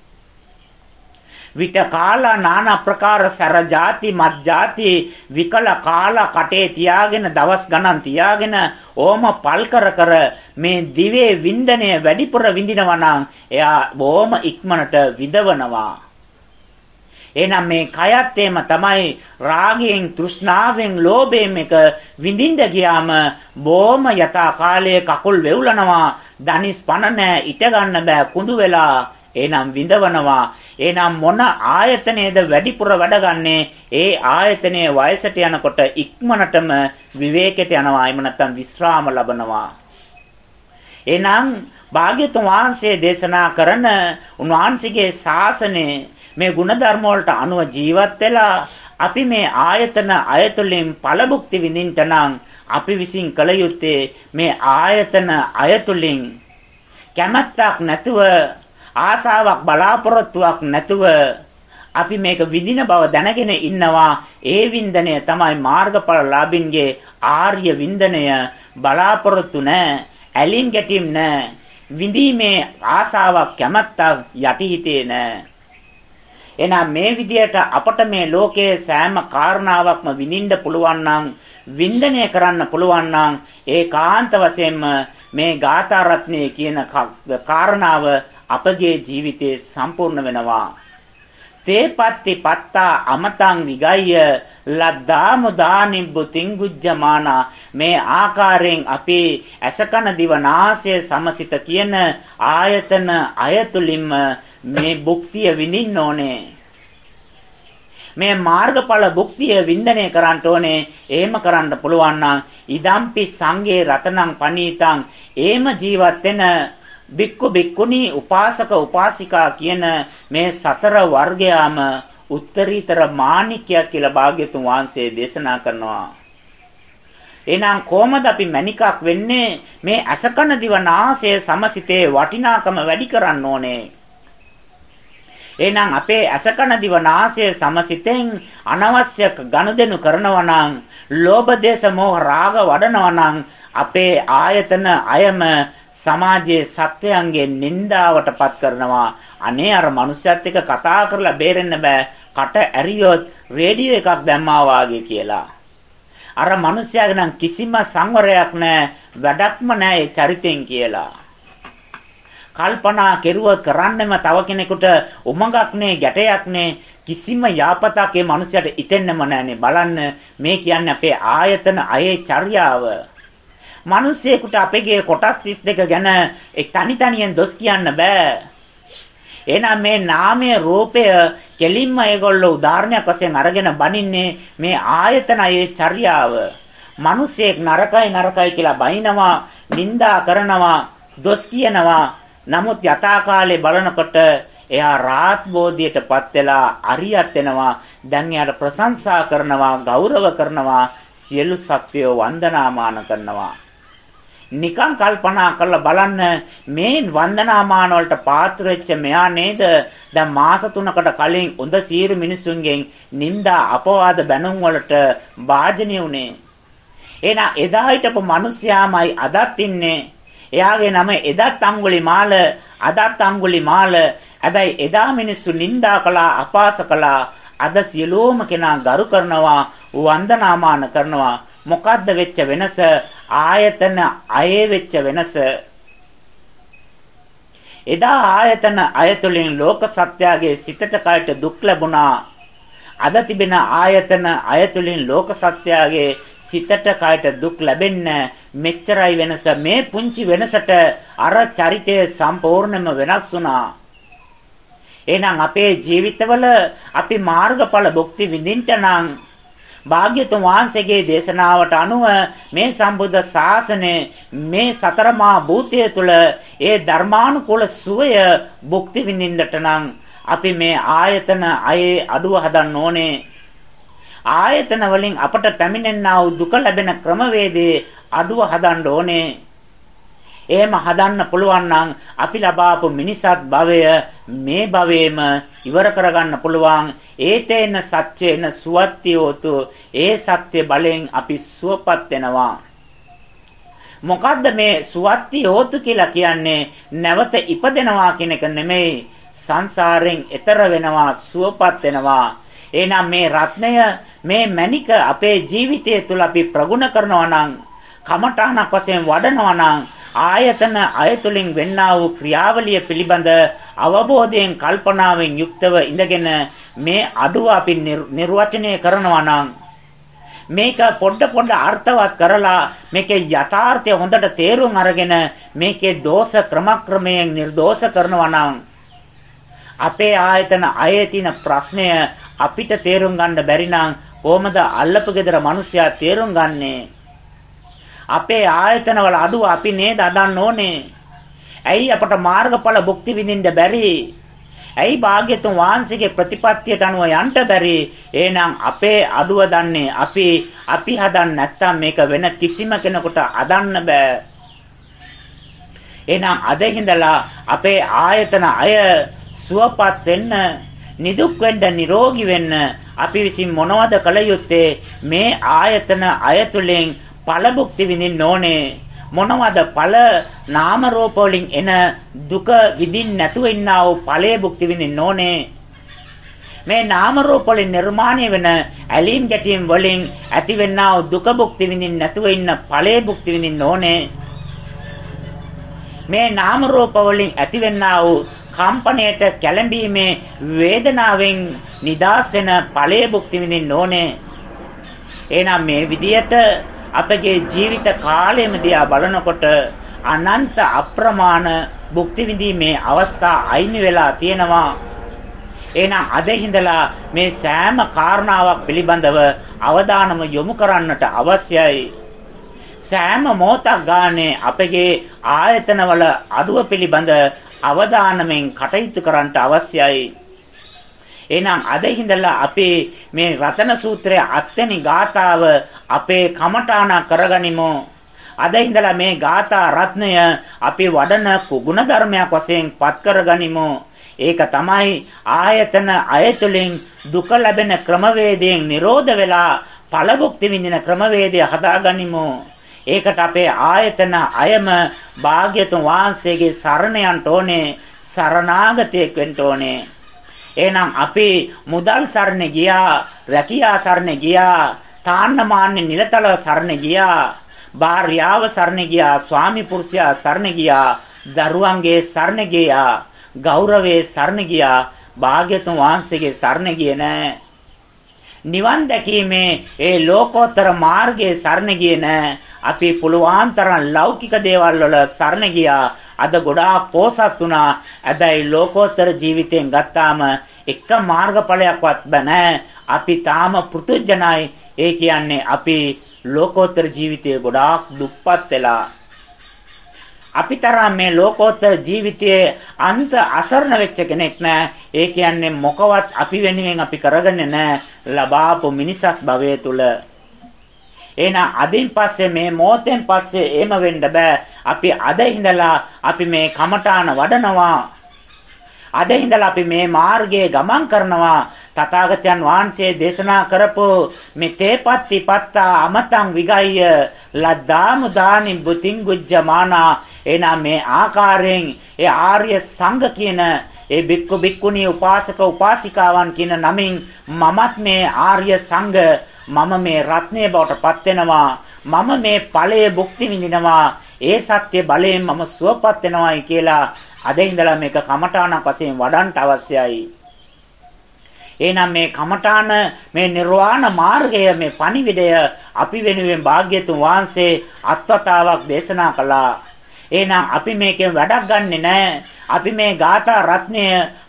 විට කාලා নানা ප්‍රකාර සැර જાති මත් જાති විකල කාලා කටේ තියාගෙන දවස් ගණන් තියාගෙන ඕම පල් කර කර මේ දිවේ වින්දනය වැඩිපුර විඳිනවා නම් එයා බොහොම ඉක්මනට විදවනවා එහෙනම් මේ කයත් එම තමයි රාගයෙන් තෘෂ්ණාවෙන් ලෝභයෙන් එක විඳින්න ගියාම බොහොම යථා කාලයේ කකුල් වෙවුලනවා ධනිස් පණ නැ ඉට ගන්න බෑ කුඳු වෙලා එහෙනම් විඳවනවා. එහෙනම් මොන ආයතනයේද වැඩිපුර වැඩගන්නේ? ඒ ආයතනයේ වයසට යනකොට ඉක්මනටම විවේකයට යනවා. එහෙම නැත්නම් විශ්‍රාම ලබනවා. එහෙනම් භාග්‍යතුන් වහන්සේ දේශනා කරන උන්වහන්සේගේ ශාසනයේ මේ ಗುಣධර්ම වලට අනුව ජීවත් වෙලා අපි මේ ආයතන අයතුලින් ඵලභුක්ති විඳින්න නම් අපි විසින් කළ යුත්තේ මේ ආයතන අයතුලින් කැමැත්තක් නැතුව ආසාවක් බලාපොරොත්තුවක් නැතුව අපි මේක විඳින බව දැනගෙන ඉන්නවා. ඒ වින්දනය තමයි මාර්ගඵල ලාභින්ගේ ආර්ය වින්දනය. බලාපොරොත්තු නැ ඇලින් ගැටීම් නැ. විඳීමේ ආසාවක් කැමැත්තක් යටිහිතේ නැ. එහෙනම් මේ විදියට අපට මේ ලෝකයේ සෑම කාරණාවක්ම විඳින්න පුළුවන් නම් වින්දනය කරන්න පුළුවන් නම් ඒකාන්ත වශයෙන්ම මේ ගාථා රත්නයේ කියන කාරණාව අපගේ ජීවිතේ සම්පූර්ණ වෙනවා. තේපත්ති පත්තා අමතං විගය්‍ය ලද්දාම දානිබ්බු තිංගුජ්ජමාන මේ ආකාරයෙන් අපේ ඇසකන දිවනාසය සමසිත කියන ආයතන අයතුලින්ම මේ භුක්තිය විඳින්න ඕනේ. මේ මාර්ගඵල භුක්තිය වින්දනය කරන්න ඕනේ. එහෙම කරන්න පුළුවන් නම් ඉදම්පි සංගේ රතනං පනීතං එහෙම ජීවත් වෙන බික්කු බික්කුණී උපාසක උපාසිකා කියන මේ සතර වර්ගයාම උත්තරීතර මාණිකයක් කියලා භාග්‍යතුන් වහන්සේ දේශනා කරනවා. එහෙනම් කොහොමද අපි මණිකක් වෙන්නේ මේ අසකන දිව නාසය සමසිතේ වටිනාකම වැඩි කරන්න ඕනේ. එහෙනම් අපේ අසකන දිව නාසය සමසිතෙන් අනවශ්‍ය ගනුදෙනු කරනවා නම් ලෝභ දේශ මොහ රාග වඩනවා නම් අපේ ආයතන අයම සමාජයේ සත්වයන්ගේ නින්දාවටපත් කරනවා. අනේ අර මනුස්සයත් එක්ක කතා කරලා බේරෙන්න බෑ. කට ඇරියොත් රේඩියෝ එකක් දැම්මා වාගේ කියලා. අර මනුස්සයාගේ නම් කිසිම සංවරයක් නැහැ වැඩක්ම නැහැ ඒ චරිතෙන් කියලා. කල්පනා කෙරුවොත් කරන්නෙම තව කෙනෙකුට උමඟක් නේ ගැටයක් නේ. කිසිම යාපතක් ඒ මනුස්සයාට ඉතෙන්නෙම නැහනේ බලන්න මේ කියන්නේ අපේ ආයතන අයේ චර්යාව. මිනිස්සෙකුට අපගේ කොටස් 32 ගැන ඒ තනි තනියෙන් දොස් කියන්න බෑ එහෙනම් මේ නාමයේ රූපය කෙලින්ම ඒගොල්ලෝ උදාහරණයක් වශයෙන් අරගෙන බනින්නේ මේ ආයතනයේ චර්යාව මිනිස්සෙක් නරකයි නරකයි කියලා බයිනවා නිඳා කරනවා දොස් කියනවා නමුත් යථාකාලේ බලනකොට එයා රාත් බෝධියටපත් වෙලා අරියත් වෙනවා. දැන් එයාට ප්‍රශංසා කරනවා, ගෞරව කරනවා, සියලු සත්වයෝ වන්දනාමාන කරනවා. නිකන් කල්පනා කරලා බලන්න මේ වන්දනාමාන වලට පාත්‍ර වෙච්ච මෙයා නේද දැන් මාස 3කට කලින් උඳ සීරු මිනිසුන්ගෙන් නිന്ദා අපවාද බැනුම් වලට වාජනීය උනේ එහෙනම් එදා හිටපු මිනිස්යාමයි අදත් ඉන්නේ එයාගේ නම එදත් අඟුලිමාල අදත් අඟුලිමාල. හැබැයි එදා මිනිස්සු නිඳා කළා අපාස කළා. අද සියලෝම කෙනා ගරු කරනවා වන්දනාමාන කරනවා. මොකද්ද වෙච්ච වෙනස? ආයතන අයේ වෙච්ච වෙනස. එදා ආයතන අයතුලින් ලෝක සත්‍යයේ සිතට කයට දුක් ලැබුණා. අද තිබෙන ආයතන අයතුලින් ලෝක සත්‍යයේ සිතට කයට දුක් ලැබෙන්නේ මෙච්චරයි වෙනස මේ පුංචි වෙනසට අර චරිතය සම්පූර්ණයෙන්ම වෙනස් වුණා එහෙනම් අපේ ජීවිතවල අපි මාර්ගඵල භුක්ති විඳින්න නම් භාග්‍යතුන් වහන්සේගේ දේශනාවට අනුව මේ සම්බුද්ධ ශාසනය මේ සතරමා භූතය තුල ඒ ධර්මානුකූල සුවය භුක්ති විඳින්නට නම් අපි මේ ආයතන අයේ අඩුව හදන්න ඕනේ. ආයතන වලින් අපට පැමිණෙනා වූ දුක ලැබෙන ක්‍රමවේදයේ අඩුව හදන්න ඕනේ. එහෙම හදන්න පුළුවන් නම් අපි ලබාපු මිනිසත් භවය මේ භවයේම ඉවර කරගන්න පුළුවන්. ඒතේන සත්‍යේන සුවත්තියෝතු ඒ සත්‍ය බලෙන් අපි සුවපත් වෙනවා. මොකද්ද මේ සුවත්තියෝතු කියලා කියන්නේ? නැවත ඉපදෙනවා කියන එක නෙමෙයි. සංසාරයෙන් එතර වෙනවා සුවපත් වෙනවා. එහෙනම් මේ රත්නය මේ මණික අපේ ජීවිතය තුළ අපි ප්‍රගුණ කරනවා නම් කමඨාණක් වශයෙන් වඩනවා නම් ආයතන අයතුලින් වෙන්නා වූ ක්‍රියාවලිය පිළිබඳ අවබෝධයෙන් කල්පනාවෙන් යුක්තව ඉඳගෙන මේ අඩුව අපි නිර්වචනය කරනවා නම් මේක පොඩ පොඩ අර්ථවත් කරලා මේකේ යථාර්ථය හොඳට තේරුම් අරගෙන මේකේ දෝෂ ක්‍රමක්‍රමයෙන් නිර්දෝෂ කරනවා නම් අපේ ආයතන අයේ තියෙන ප්‍රශ්නය අපිට තේරුම් ගන්න බැරි නම් කොහොමද අල්ලපු gedara මිනිසයා තේරුම් ගන්නේ? අපේ ආයතනවල අඩුව අපි නේද අදන්න ඕනේ. ඇයි අපට මාර්ගඵල භුක්ති විඳින්න බැරි? ඇයි භාග්‍යතුන් වහන්සේගේ ප්‍රතිපත්තියට අනුව යන්න බැරි? එහෙනම් අපේ අඩුව දන්නේ අපි අපි හදන්න නැත්තම් මේක වෙන කිසිම කෙනෙකුට අදන්න බෑ. එහෙනම් අද හිඳලා අපේ ආයතන අය සුවපත් වෙන්න නිදුක් වෙන්න නිරෝගී වෙන්න අපි විසින් මොනවද කළ යුත්තේ මේ ආයතන අයතුලින් ඵල භුක්ති විඳින්න ඕනේ. මොනවද ඵල නාම රූප වලින් එන දුක විඳින්න නැතුව ඉන්නා වූ ඵලයේ භුක්ති විඳින්න ඕනේ. මේ නාම රූප වලින් නිර්මාණය වෙන ඇලීම් ගැටීම් වලින් ඇතිවෙනා වූ දුක භුක්ති විඳින්න නැතුව ඉන්න ඵලයේ භුක්ති විඳින්න ඕනේ. මේ නාම රූප වලින් ඇතිවෙනා වූ කම්පණයට කැළඹීමේ වේදනාවෙන් නිදාස් වෙන ඵලයේ භුක්ති විඳින්න ඕනේ. එහෙනම් මේ විදියට අපගේ ජීවිත කාලයම දිහා බලනකොට අනන්ත අප්‍රමාණ භුක්ති විඳීමේ අවස්ථා අයින් වෙලා තියෙනවා. එහෙනම් අද හිඳලා මේ සෑම කාරණාවක් පිළිබඳව අවධානම යොමු කරන්නට අවශ්‍යයි. සෑම මොහොතක් ගානේ අපගේ ආයතනවල අඩුව පිළිබඳ අවධානමෙන් කටයුතු කරන්නට අවශ්‍යයි. එහෙනම් අද හිඳලා අපේ මේ රතන සූත්‍රයේ අත්වෙනි ගාතාව අපේ කමඨාන කරගනිමු. අද ඉඳලා මේ ගාථා රත්නය අපි වඩන කුගුණ ධර්මයක් වශයෙන් පත් කරගනිමු. ඒක තමයි ආයතන අයතුලින් දුක ලැබෙන ක්‍රමවේදයෙන් නිරෝධ වෙලා ඵල භුක්ති විඳින ක්‍රමවේදය හදාගනිමු. ඒකට අපේ ආයතන අයම භාග්‍යතුන් වහන්සේගේ සරණ යන්න ඕනේ සරණාගතයෙක් වෙන්න ඕනේ එහෙනම් අපි මුදල් සරණ ගියා, රැකියා සරණ ගියා, තාන්නමාන්නේ නිලතල සරණ ගියා, භාර්යාව සරණ ගියා, ස්වාමි පුරුෂයා සරණ ගියා, දරුවන්ගේ සරණ ගියා, ගෞරවයේ සරණ ගියා, භාග්‍යතුන් වහන්සේගේ සරණ ගියේ නෑ. නිවන් දැකීමේ ඒ ලෝකෝත්තර මාර්ගයේ සරණ ගියේ නෑ. අපි පුළුවන් තරම් ලෞකික දේවල් වල සරණ ගියා. අද ගොඩාක් පෝසත් වුණා. හැබැයි ලෝකෝත්තර ජීවිතයෙන් ගත්තාම එක මාර්ගඵලයක්වත් නැහැ. අපි තාම පෘතුජනයි. ඒ කියන්නේ අපි ලෝකෝත්තර ජීවිතයේ ගොඩාක් දුප්පත් වෙලා අපිතරම් මේ ලෝකෝත්තර ජීවිතයේ අන්ත අසරණ වෙච්ච කෙනෙක් නෑ. ඒ කියන්නේ මොකවත් අපි වෙනුවෙන් අපි කරගන්නේ නෑ. ලබාපු මිනිසක් භවයේ තුල එහෙනම් අදින් පස්සේ මේ මොහොතෙන් පස්සේ එහෙම වෙන්න බෑ. අපි අද ඉඳලා අපි මේ කමඨාන වඩනවා. අද ඉඳලා අපි මේ මාර්ගයේ ගමන් කරනවා. තථාගතයන් වහන්සේ දේශනා කරපු මේ තේපත්ති පත්තා අමතං විගය්‍ය ලද්දාමු දානි බුතින් ගුජ්ජමානා එනා මේ ආකාරයෙන් ඒ ආර්ය සංඝ කියන ඒ බික්කු බික්කුණී උපාසක උපාසිකාවන් කියන නමින් මමත් මේ ආර්ය සංඝ මම මේ රත්නය බවට පත් වෙනවා මම මේ ඵලයේ භුක්ති විඳිනවා ඒ සත්‍ය බලයෙන් මම සුවපත් වෙනවායි කියලා අද ඉඳලා මේක කමඨාණක් වශයෙන් වඩන්න අවශ්‍යයි එහෙනම් මේ කමඨාන මේ නිර්වාණ මාර්ගය මේ පණිවිඩය අපි වෙනුවෙන් භාග්‍යතුන් වහන්සේ අත්වතාවක් දේශනා කළා. එහෙනම් අපි මේකෙන් වැඩක් ගන්නෙ නැහැ. අපි මේ ගාථා රත්නය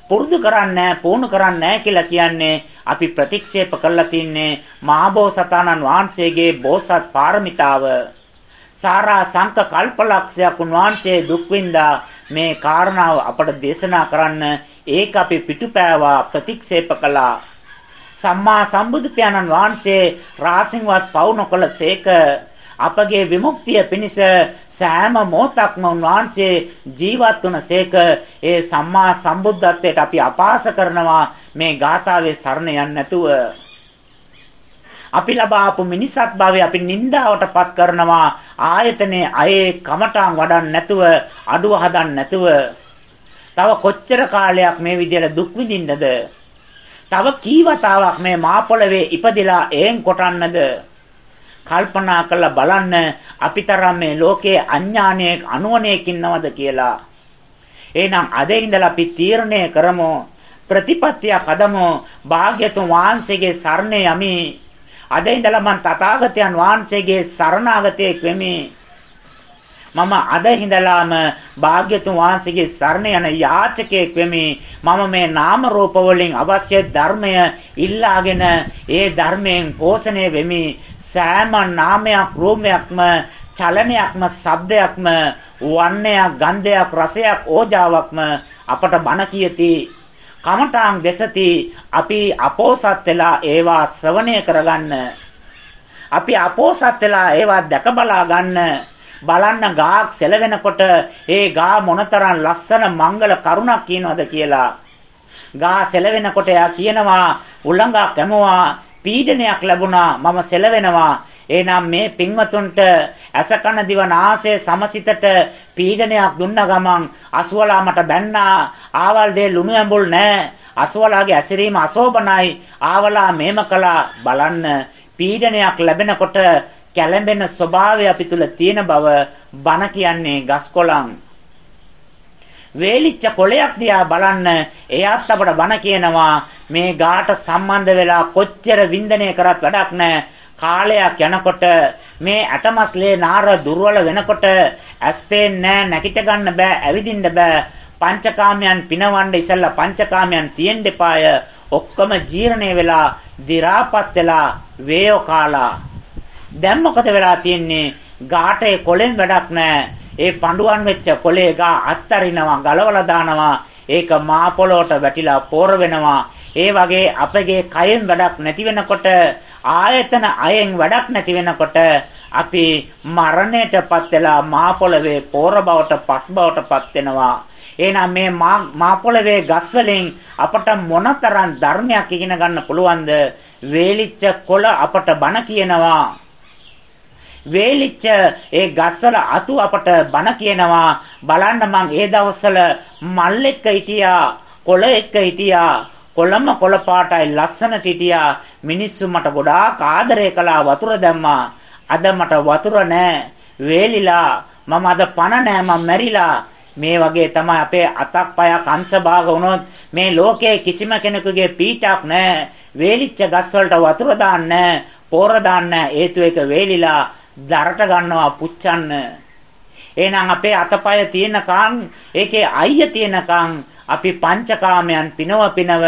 පුරුදු කරන්නේ පුහුණු කරන්නේ කියලා කියන්නේ අපි ප්‍රතික්ෂේප කරලා තින්නේ මහබෝසතාණන් වහන්සේගේ බෝසත් පාරමිතාව. සාරා සංක කල්පලක්ෂයක් උන්වහන්සේ දුක් විඳා මේ කාරණාව අපට දේශනා කරන්න ඒක අපි පිටුපෑවා ප්‍රතික්ෂේප කළා. සම්මා සම්බුදු පියාණන් වහන්සේ රාසින්වත් පවු නොකළසේක අපගේ විමුක්තිය පිණිස සෑම මොහොතක්ම උන්වහන්සේ ජීවත් වුණසේක ඒ සම්මා සම්බුද්ධත්වයට අපි අපාස කරනවා මේ ගාථාවේ සරණ යන්නේ නැතුව. අපි ලබාපු මිනිසත් භාවය අපි නින්දාවටපත් කරනවා. ආයතනයේ අයේ කමටන් වඩන්න නැතුව අඩුව හදන්න නැතුව. තව කොච්චර කාලයක් මේ විදියට දුක් විඳින්නද? තව කීවතාවක් මේ මාපොළවේ ඉපදිලා එෙන් කොටන්නද? කල්පනා කරලා බලන්න අපිතරම් මේ ලෝකයේ අඥානයේ අනුවණයක ඉන්නවද කියලා එහෙනම් අද ඉඳලා අපි තීරණය කරමු ප්‍රතිපත්තියක් හදමු භාග්‍යතුන් වහන්සේගේ සරණ යමි අද ඉඳලා මං තථාගතයන් වහන්සේගේ සරණාගතයෙක් වෙමි. මම අද ඉඳලාම භාග්‍යතුන් වහන්සේගේ සරණ යන යාචකයෙක් වෙමි. මම මේ නාම රූප වලින් අවශ්‍ය ධර්මය ඉල්ලාගෙන ඒ ධර්මයෙන් පෝෂණය වෙමි. සෑම නාමයක් රූපයක්ම චලනයක්ම ශබ්දයක්ම වර්ණයක් ගන්ධයක් රසයක් ඕජාවක්ම අපට බණ කියති කමඨාන් දෙසති අපි අපෝසත් වෙලා ඒවා ශ්‍රවණය කරගන්න. අපි අපෝසත් වෙලා ඒවා දැක බලා ගන්න. බලන්න ගාක් සෙලවෙනකොට ඒ ගා මොනතරම් ලස්සන මංගල කරුණක් කියනවද කියලා. ගා සෙලවෙනකොට එයා කියනවා උලංගා කැමුවා පීඩනයක් ලැබුණා මම සෙලවෙනවා. එහෙනම් මේ පින්වතුන්ට අසකන දිව නාසය සමසිතට පීඩනයක් දුන්න ගමන් අසුවලා මට බැන්නා. ආවල් දෙ ලුණු ඇඹුල් නැහැ අසුවලාගේ ඇසිරීම අසෝබනයි ආවලා මේම කළා. බලන්න පීඩනයක් ලැබෙනකොට කැළඹෙන ස්වභාවය අපි තුල තියෙන බව බණ කියන්නේ ගස්කොලන් වේලිච්ච කොළයක් දිහා බලන්න එයාත් අපට බණ කියනවා මේ ගාට සම්බන්ධ වෙලා කොච්චර වින්දනය කරත් වැඩක් නැහැ කාලයක් යනකොට මේ ඇටමස්ලේ නාර දුර්වල වෙනකොට ඇස්පේන් නෑ නැගිට ගන්න බෑ ඇවිදින්න බෑ. පංචකාමයන් පිනවන්න ඉස්සෙල්ලා පංචකාමයන් තියෙන්න එපාය. ඔක්කොම ජීර්ණය වෙලා දි รา පත් වෙලා වේයෝ කාලා. දැන් මොකද වෙලා තියෙන්නේ? ගාටේ කොලෙන් වැඩක් නැහැ ඒ පඬුවන් වෙච්ච කොලේ ගා අත්තරිනවා ගලවලා දානවා ඒක මා පොළොවට වැටිලා පෝර වෙනවා ඒ වගේ අපගේ කයෙන් වැඩක් නැති වෙනකොට ආයතන අයෙන් වැඩක් නැති වෙනකොට අපි මරණයටපත් වෙලා මා පොළවේ පෝර බවට පස් බවටපත් වෙනවා. එහෙනම් මේ මා පොළවේ ගස් වලින් අපට මොනතරම් ධර්මයක් ඉගෙන ගන්න පුළුවන්ද? වේලිච්ච කොළ අපට බණ කියනවා. වේලිච්ච ඒ ගස්වල අතු අපට බණ කියනවා. බලන්න මං ඒ දවස්වල මල් එක්ක හිටියා, කොළ එක්ක හිටියා. කොළම කොළ පාටයි ලස්සනට හිටියා මිනිස්සු මට ගොඩාක් ආදරය කළා වතුර දැම්මා අද මට වතුර නැහැ වේලිලා මම අද පණ නැහැ මම මැරිලා මේ වගේ තමයි අපේ අතක් පයක් අංශ භාග වුණොත් මේ ලෝකයේ කිසිම කෙනෙකුගේ පීඩක් නැහැ වේලිච්ච ගස් වලට වතුර දාන්න පෝර දාන්න හේතු එක වේලිලා දරට ගන්නවා පුච්චන්න. එහෙනම් අපේ අතපය තියෙනකන් ඒකේ අයිය තියෙනකන් අපි පංචකාමයන් පිනව පිනව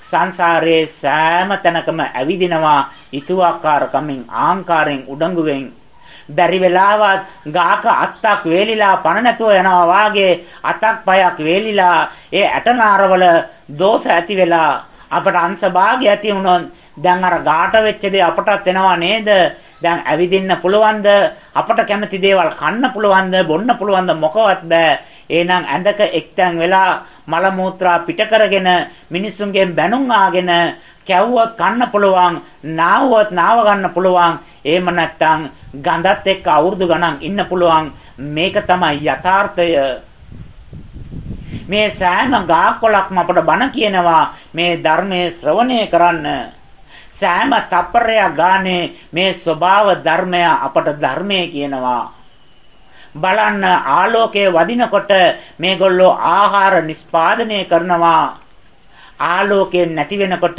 සංසාරයේ සෑම තැනකම ඇවිදිනවා ඊතුආකාරකමින් ආංකාරයෙන් උඩඟුවෙන්. බැරි වෙලාවත් ගාක අත්තක් වේලිලා පණ නැතුව යනවා වාගේ අතක් පයක් වේලිලා ඒ ඇටනාරවල දෝෂ ඇති වෙලා අපට අංශ භාගය ඇති වුණොත් දැන් අර ගාට වෙච්ච දේ අපටත් වෙනවා නේද? දැන් ඇවිදින්න පුළුවන්ද? අපට කැමති දේවල් කන්න පුළුවන්ද? බොන්න පුළුවන්ද? මොකවත් බෑ. එහෙනම් ඇඳක එක්තැන් වෙලා මල මූත්‍රා පිට කරගෙන මිනිස්සුන්ගෙන් බැනුම් ආගෙන කැවුවොත් කන්න පුළුවන් නාවුවොත් නාව ගන්න පුළුවන්. එහෙම නැත්නම් ගඳත් එක්ක අවුරුදු ගණන් ඉන්න පුළුවන්. මේක තමයි යථාර්ථය. මේ සෑම ගාකොලක්ම අපට බණ කියනවා. මේ ධර්මයේ ශ්‍රවණය කරන්න. සෑම තප්පරයක් ගානේ මේ ස්වභාව ධර්මය අපට ධර්මයේ කියනවා බලන්න ආලෝකයේ වදිනකොට මේගොල්ලෝ ආහාර නිස්පාදනය කරනවා. ආලෝකය නැති වෙනකොට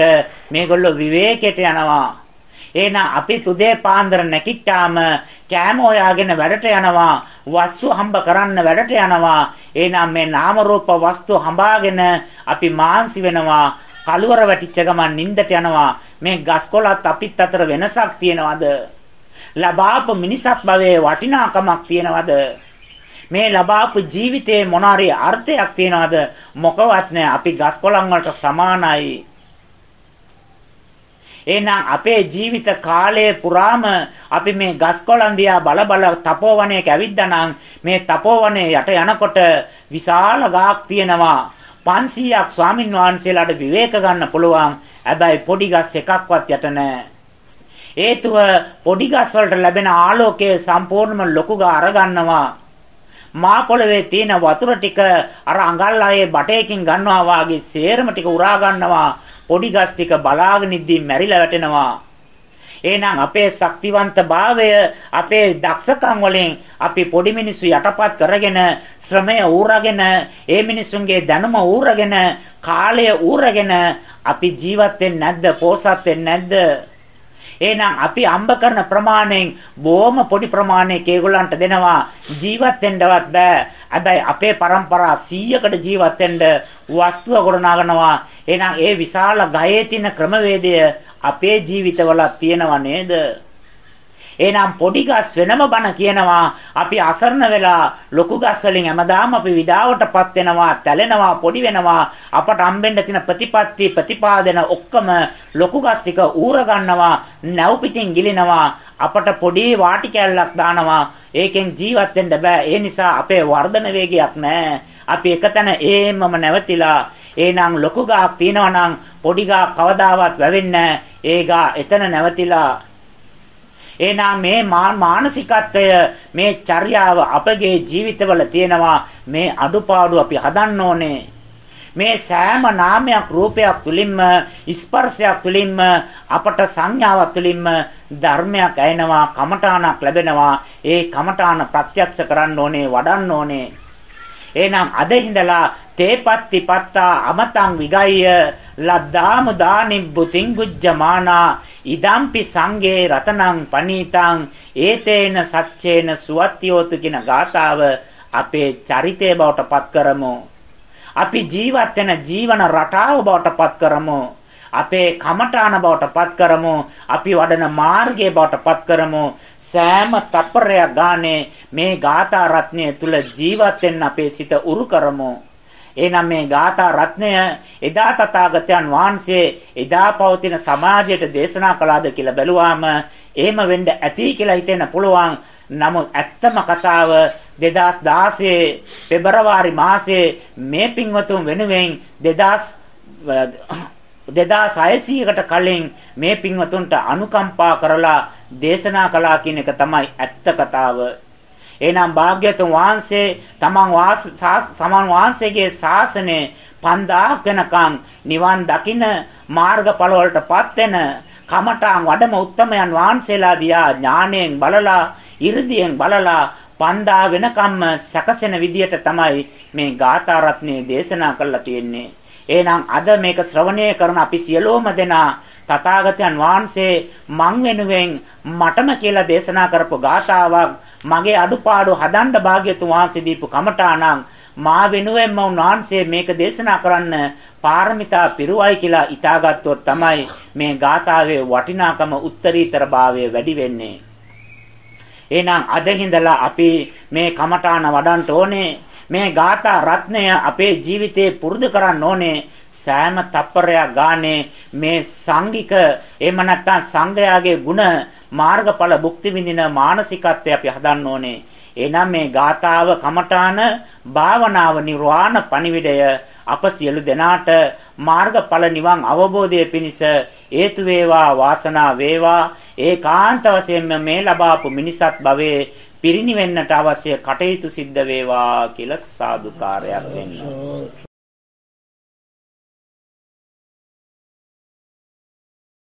මේගොල්ලෝ විවේකයට යනවා. එහෙනම් අපි තුදේ පාන්දර නැකිට්ටාම කෑම හොයාගෙන වැඩට යනවා වස්තු හම්බ කරන්න වැඩට යනවා එහෙනම් මේ නාම රූප වස්තු හඹාගෙන අපි මාන්සි වෙනවා කලවර වැටිච්ච ගමන් නිින්දට යනවා. මේ ගස්කොලත් අපිත් අතර වෙනසක් තියනවද? ලබාපු මිනිසක් භවයේ වටිනාකමක් තියනවද? මේ ලබාපු ජීවිතේ මොනාරි අර්ථයක් තියනවද? මොකවත් නැහැ. අපි ගස්කොලන් වලට සමානයි. එහෙනම් අපේ ජීවිත කාලය පුරාම අපි මේ ගස්කොළන් දිහා බල බල තපෝවනයේක ඇවිද්දානම් මේ තපෝවනයේ යට යනකොට විශාල ගාක් තියෙනවා. 500ක් ස්වාමින් වහන්සේලාට විවේක ගන්න පුළුවන්. හැබැයි පොඩි ගස් එකක්වත් යට නැහැ. හේතුව පොඩි ගස් වලට ලැබෙන ආලෝකය සම්පූර්ණම ලොකු ගා අරගන්නවා. මා පොළවේ තියෙන වතුර ටික අර අඟල්ලායේ බටයකින් ගන්නවා වාගේ සේරම ටික උරා ගන්නවා. පොඩි ගස් ටික බලාගෙන ඉද්දී මැරිලා වැටෙනවා. එහෙනම් අපේ ශක්තිවන්තභාවය අපේ දක්ෂකම් වලින් අපි පොඩි මිනිස්සු යටපත් කරගෙන ශ්‍රමය ඌරගෙන ඒ මිනිසුන්ගේ දැනුම ඌරගෙන කාලය ඌරගෙන අපි ජීවත් වෙන්නේ නැද්ද පෝසත් වෙන්නේ නැද්ද එහෙනම් අපි අම්බ කරන ප්‍රමාණයෙන් බොහොම පොඩි ප්‍රමාණයක ඒගොල්ලන්ට දෙනවා ජීවත් වෙන්නවත් බෑ. හැබැයි අපේ પરම්පරා 100කට ජීවත් වෙන්න වස්තුව ගොඩනගනවා. එහෙනම් ඒ විශාල ගහේ තියෙන ක්‍රමවේදය අපේ ජීවිතවල තියෙනව නේද? එහෙනම් පොඩි ගස් වෙනම බණ කියනවා. අපි අසරණ වෙලා ලොකු ගස් වලින් හැමදාම අපි විඩාවටපත් වෙනවා තැලෙනවා පොඩි වෙනවා. අපට හම්බෙන්න තියෙන ප්‍රතිපත්ති ප්‍රතිපාදන ඔක්කොම ලොකු ගස් ටික ඌර ගන්නවා නැව් පිටින් ගිලිනවා. අපට පොඩි වාටි කැල්ලක් දානවා. ඒකෙන් ජීවත් වෙන්න බෑ. ඒ නිසා අපේ වර්ධන වේගයක් නැහැ අපි එකතැන ඒමම නැවතිලා එහෙනම් ලොකු ගාක් තියෙනවා නම් පොඩි ගා කවදාවත් වැවෙන්නේ ඒ ගා එතන නැවතිලා. එහෙනම් මේ මානසිකත්වය මේ චර්යාව අපගේ ජීවිතවල තියෙනවා. මේ අඩුපාඩු අපි හදන්න ඕනේ. මේ සෑම නාමයක් රූපයක් තුලින්ම ස්පර්ශයක් තුලින්ම අපට සංඥාවක් තුලින්ම ධර්මයක් ඇයෙනවා කමඨාණක් ලැබෙනවා. ඒ කමඨාන ප්‍රත්‍යක්ෂ කරන්න ඕනේ වඩන්න ඕනේ. එහෙනම් අද ඉඳලා තේපත්ති පත්තා අමතං විගය්‍ය ලද්දාම දානිම් බුතින් ගුජ්ජමානා ඉදම්පි සංගේ රතනං පනීතං ඒතේන සච්චේන සුවත්තියෝතු කියන ගාතාව අපේ චරිතය බවට පත් කරමු. අපි ජීවත් වෙන ජීවන රටාව බවට පත් කරමු. අපේ කමඨාන බවට පත් කරමු. අපි වඩන මාර්ගය බවට පත් කරමු. සෑම තප්පරයක් ගානේ මේ ගාථා රත්නය තුල ජීවත් වෙන්න අපේ සිත උරු කරමු. එහෙනම් මේ ගාථා රත්නය එදා තථාගතයන් වහන්සේ එදා පවතින සමාජයට දේශනා කළාද කියලා බැලුවාම එහෙම වෙන්න ඇති කියලා හිතෙන්න පුළුවන්. නමුත් ඇත්තම කතාව 2016 පෙබරවාරි මාසයේ මේ පින්වතුන් වෙනුවෙන් 2000 2600කට කලින් මේ පින්වතුන්ට අනුකම්පා කරලා දේශනා කළා කියන එක තමයි ඇත්ත කතාව. එහෙනම් භාග්‍යතුන් වහන්සේ තමන් සමන් වහන්සේගේ ශාසනය 5000ක් වෙනකන් නිවන් දකින මාර්ගඵල වලටපත් වෙන කමඨාන් වඩම උත්තමයන් වහන්සේලා දියා ඥාණයෙන් බලලා 이르දියෙන් බලලා 5000 වෙනකම්ම සැකසෙන විදියට තමයි මේ ගාථා රත්නේ දේශනා කරලා තියෙන්නේ. එහෙනම් අද මේක ශ්‍රවණය කරන අපි සියලෝම දෙනා තථාගතයන් වහන්සේ මං වෙනුවෙන් මටම කියලා දේශනා කරපු ගාථාවක් මගේ අඩුපාඩු හදන්න භාග්‍යතුන් වහන්සේ දීපු කමඨාණන් මා වෙනුවෙන්ම උන්වහන්සේ මේක දේශනා කරන්න පාරමිතා පිරුවයි කියලා ඉතාගත්තොත් තමයි මේ ගාථාවේ වටිනාකම උත්තරීතරභාවය වැඩි වෙන්නේ. එහෙනම් අද හිඳලා අපි මේ කමඨාන වඩන්න ඕනේ. මේ ගාථා රත්නය අපේ ජීවිතේ පුරුදු කරන්න ඕනේ. සෑම තප්පරයක් ගානේ මේ සංගික එහෙම නැත්නම් සංගයාගේ ಗುಣ මාර්ගඵල භුක්ති විඳින මානසිකත්වය අපි හදන්න ඕනේ. එනම් මේ ගාතාව කමඨාන භාවනාව නිර්වාණ පණිවිඩය අප සියලු දෙනාට මාර්ගඵල නිවන් අවබෝධය පිණිස හේතු වේවා වාසනාව වේවා ඒකාන්ත වශයෙන්ම මේ ලබාපු මිනිසත් භවයේ පිරිනිවෙන්නට අවශ්‍ය කටයුතු සිද්ධ වේවා කියලා සාදුකාරයක් දෙන්න.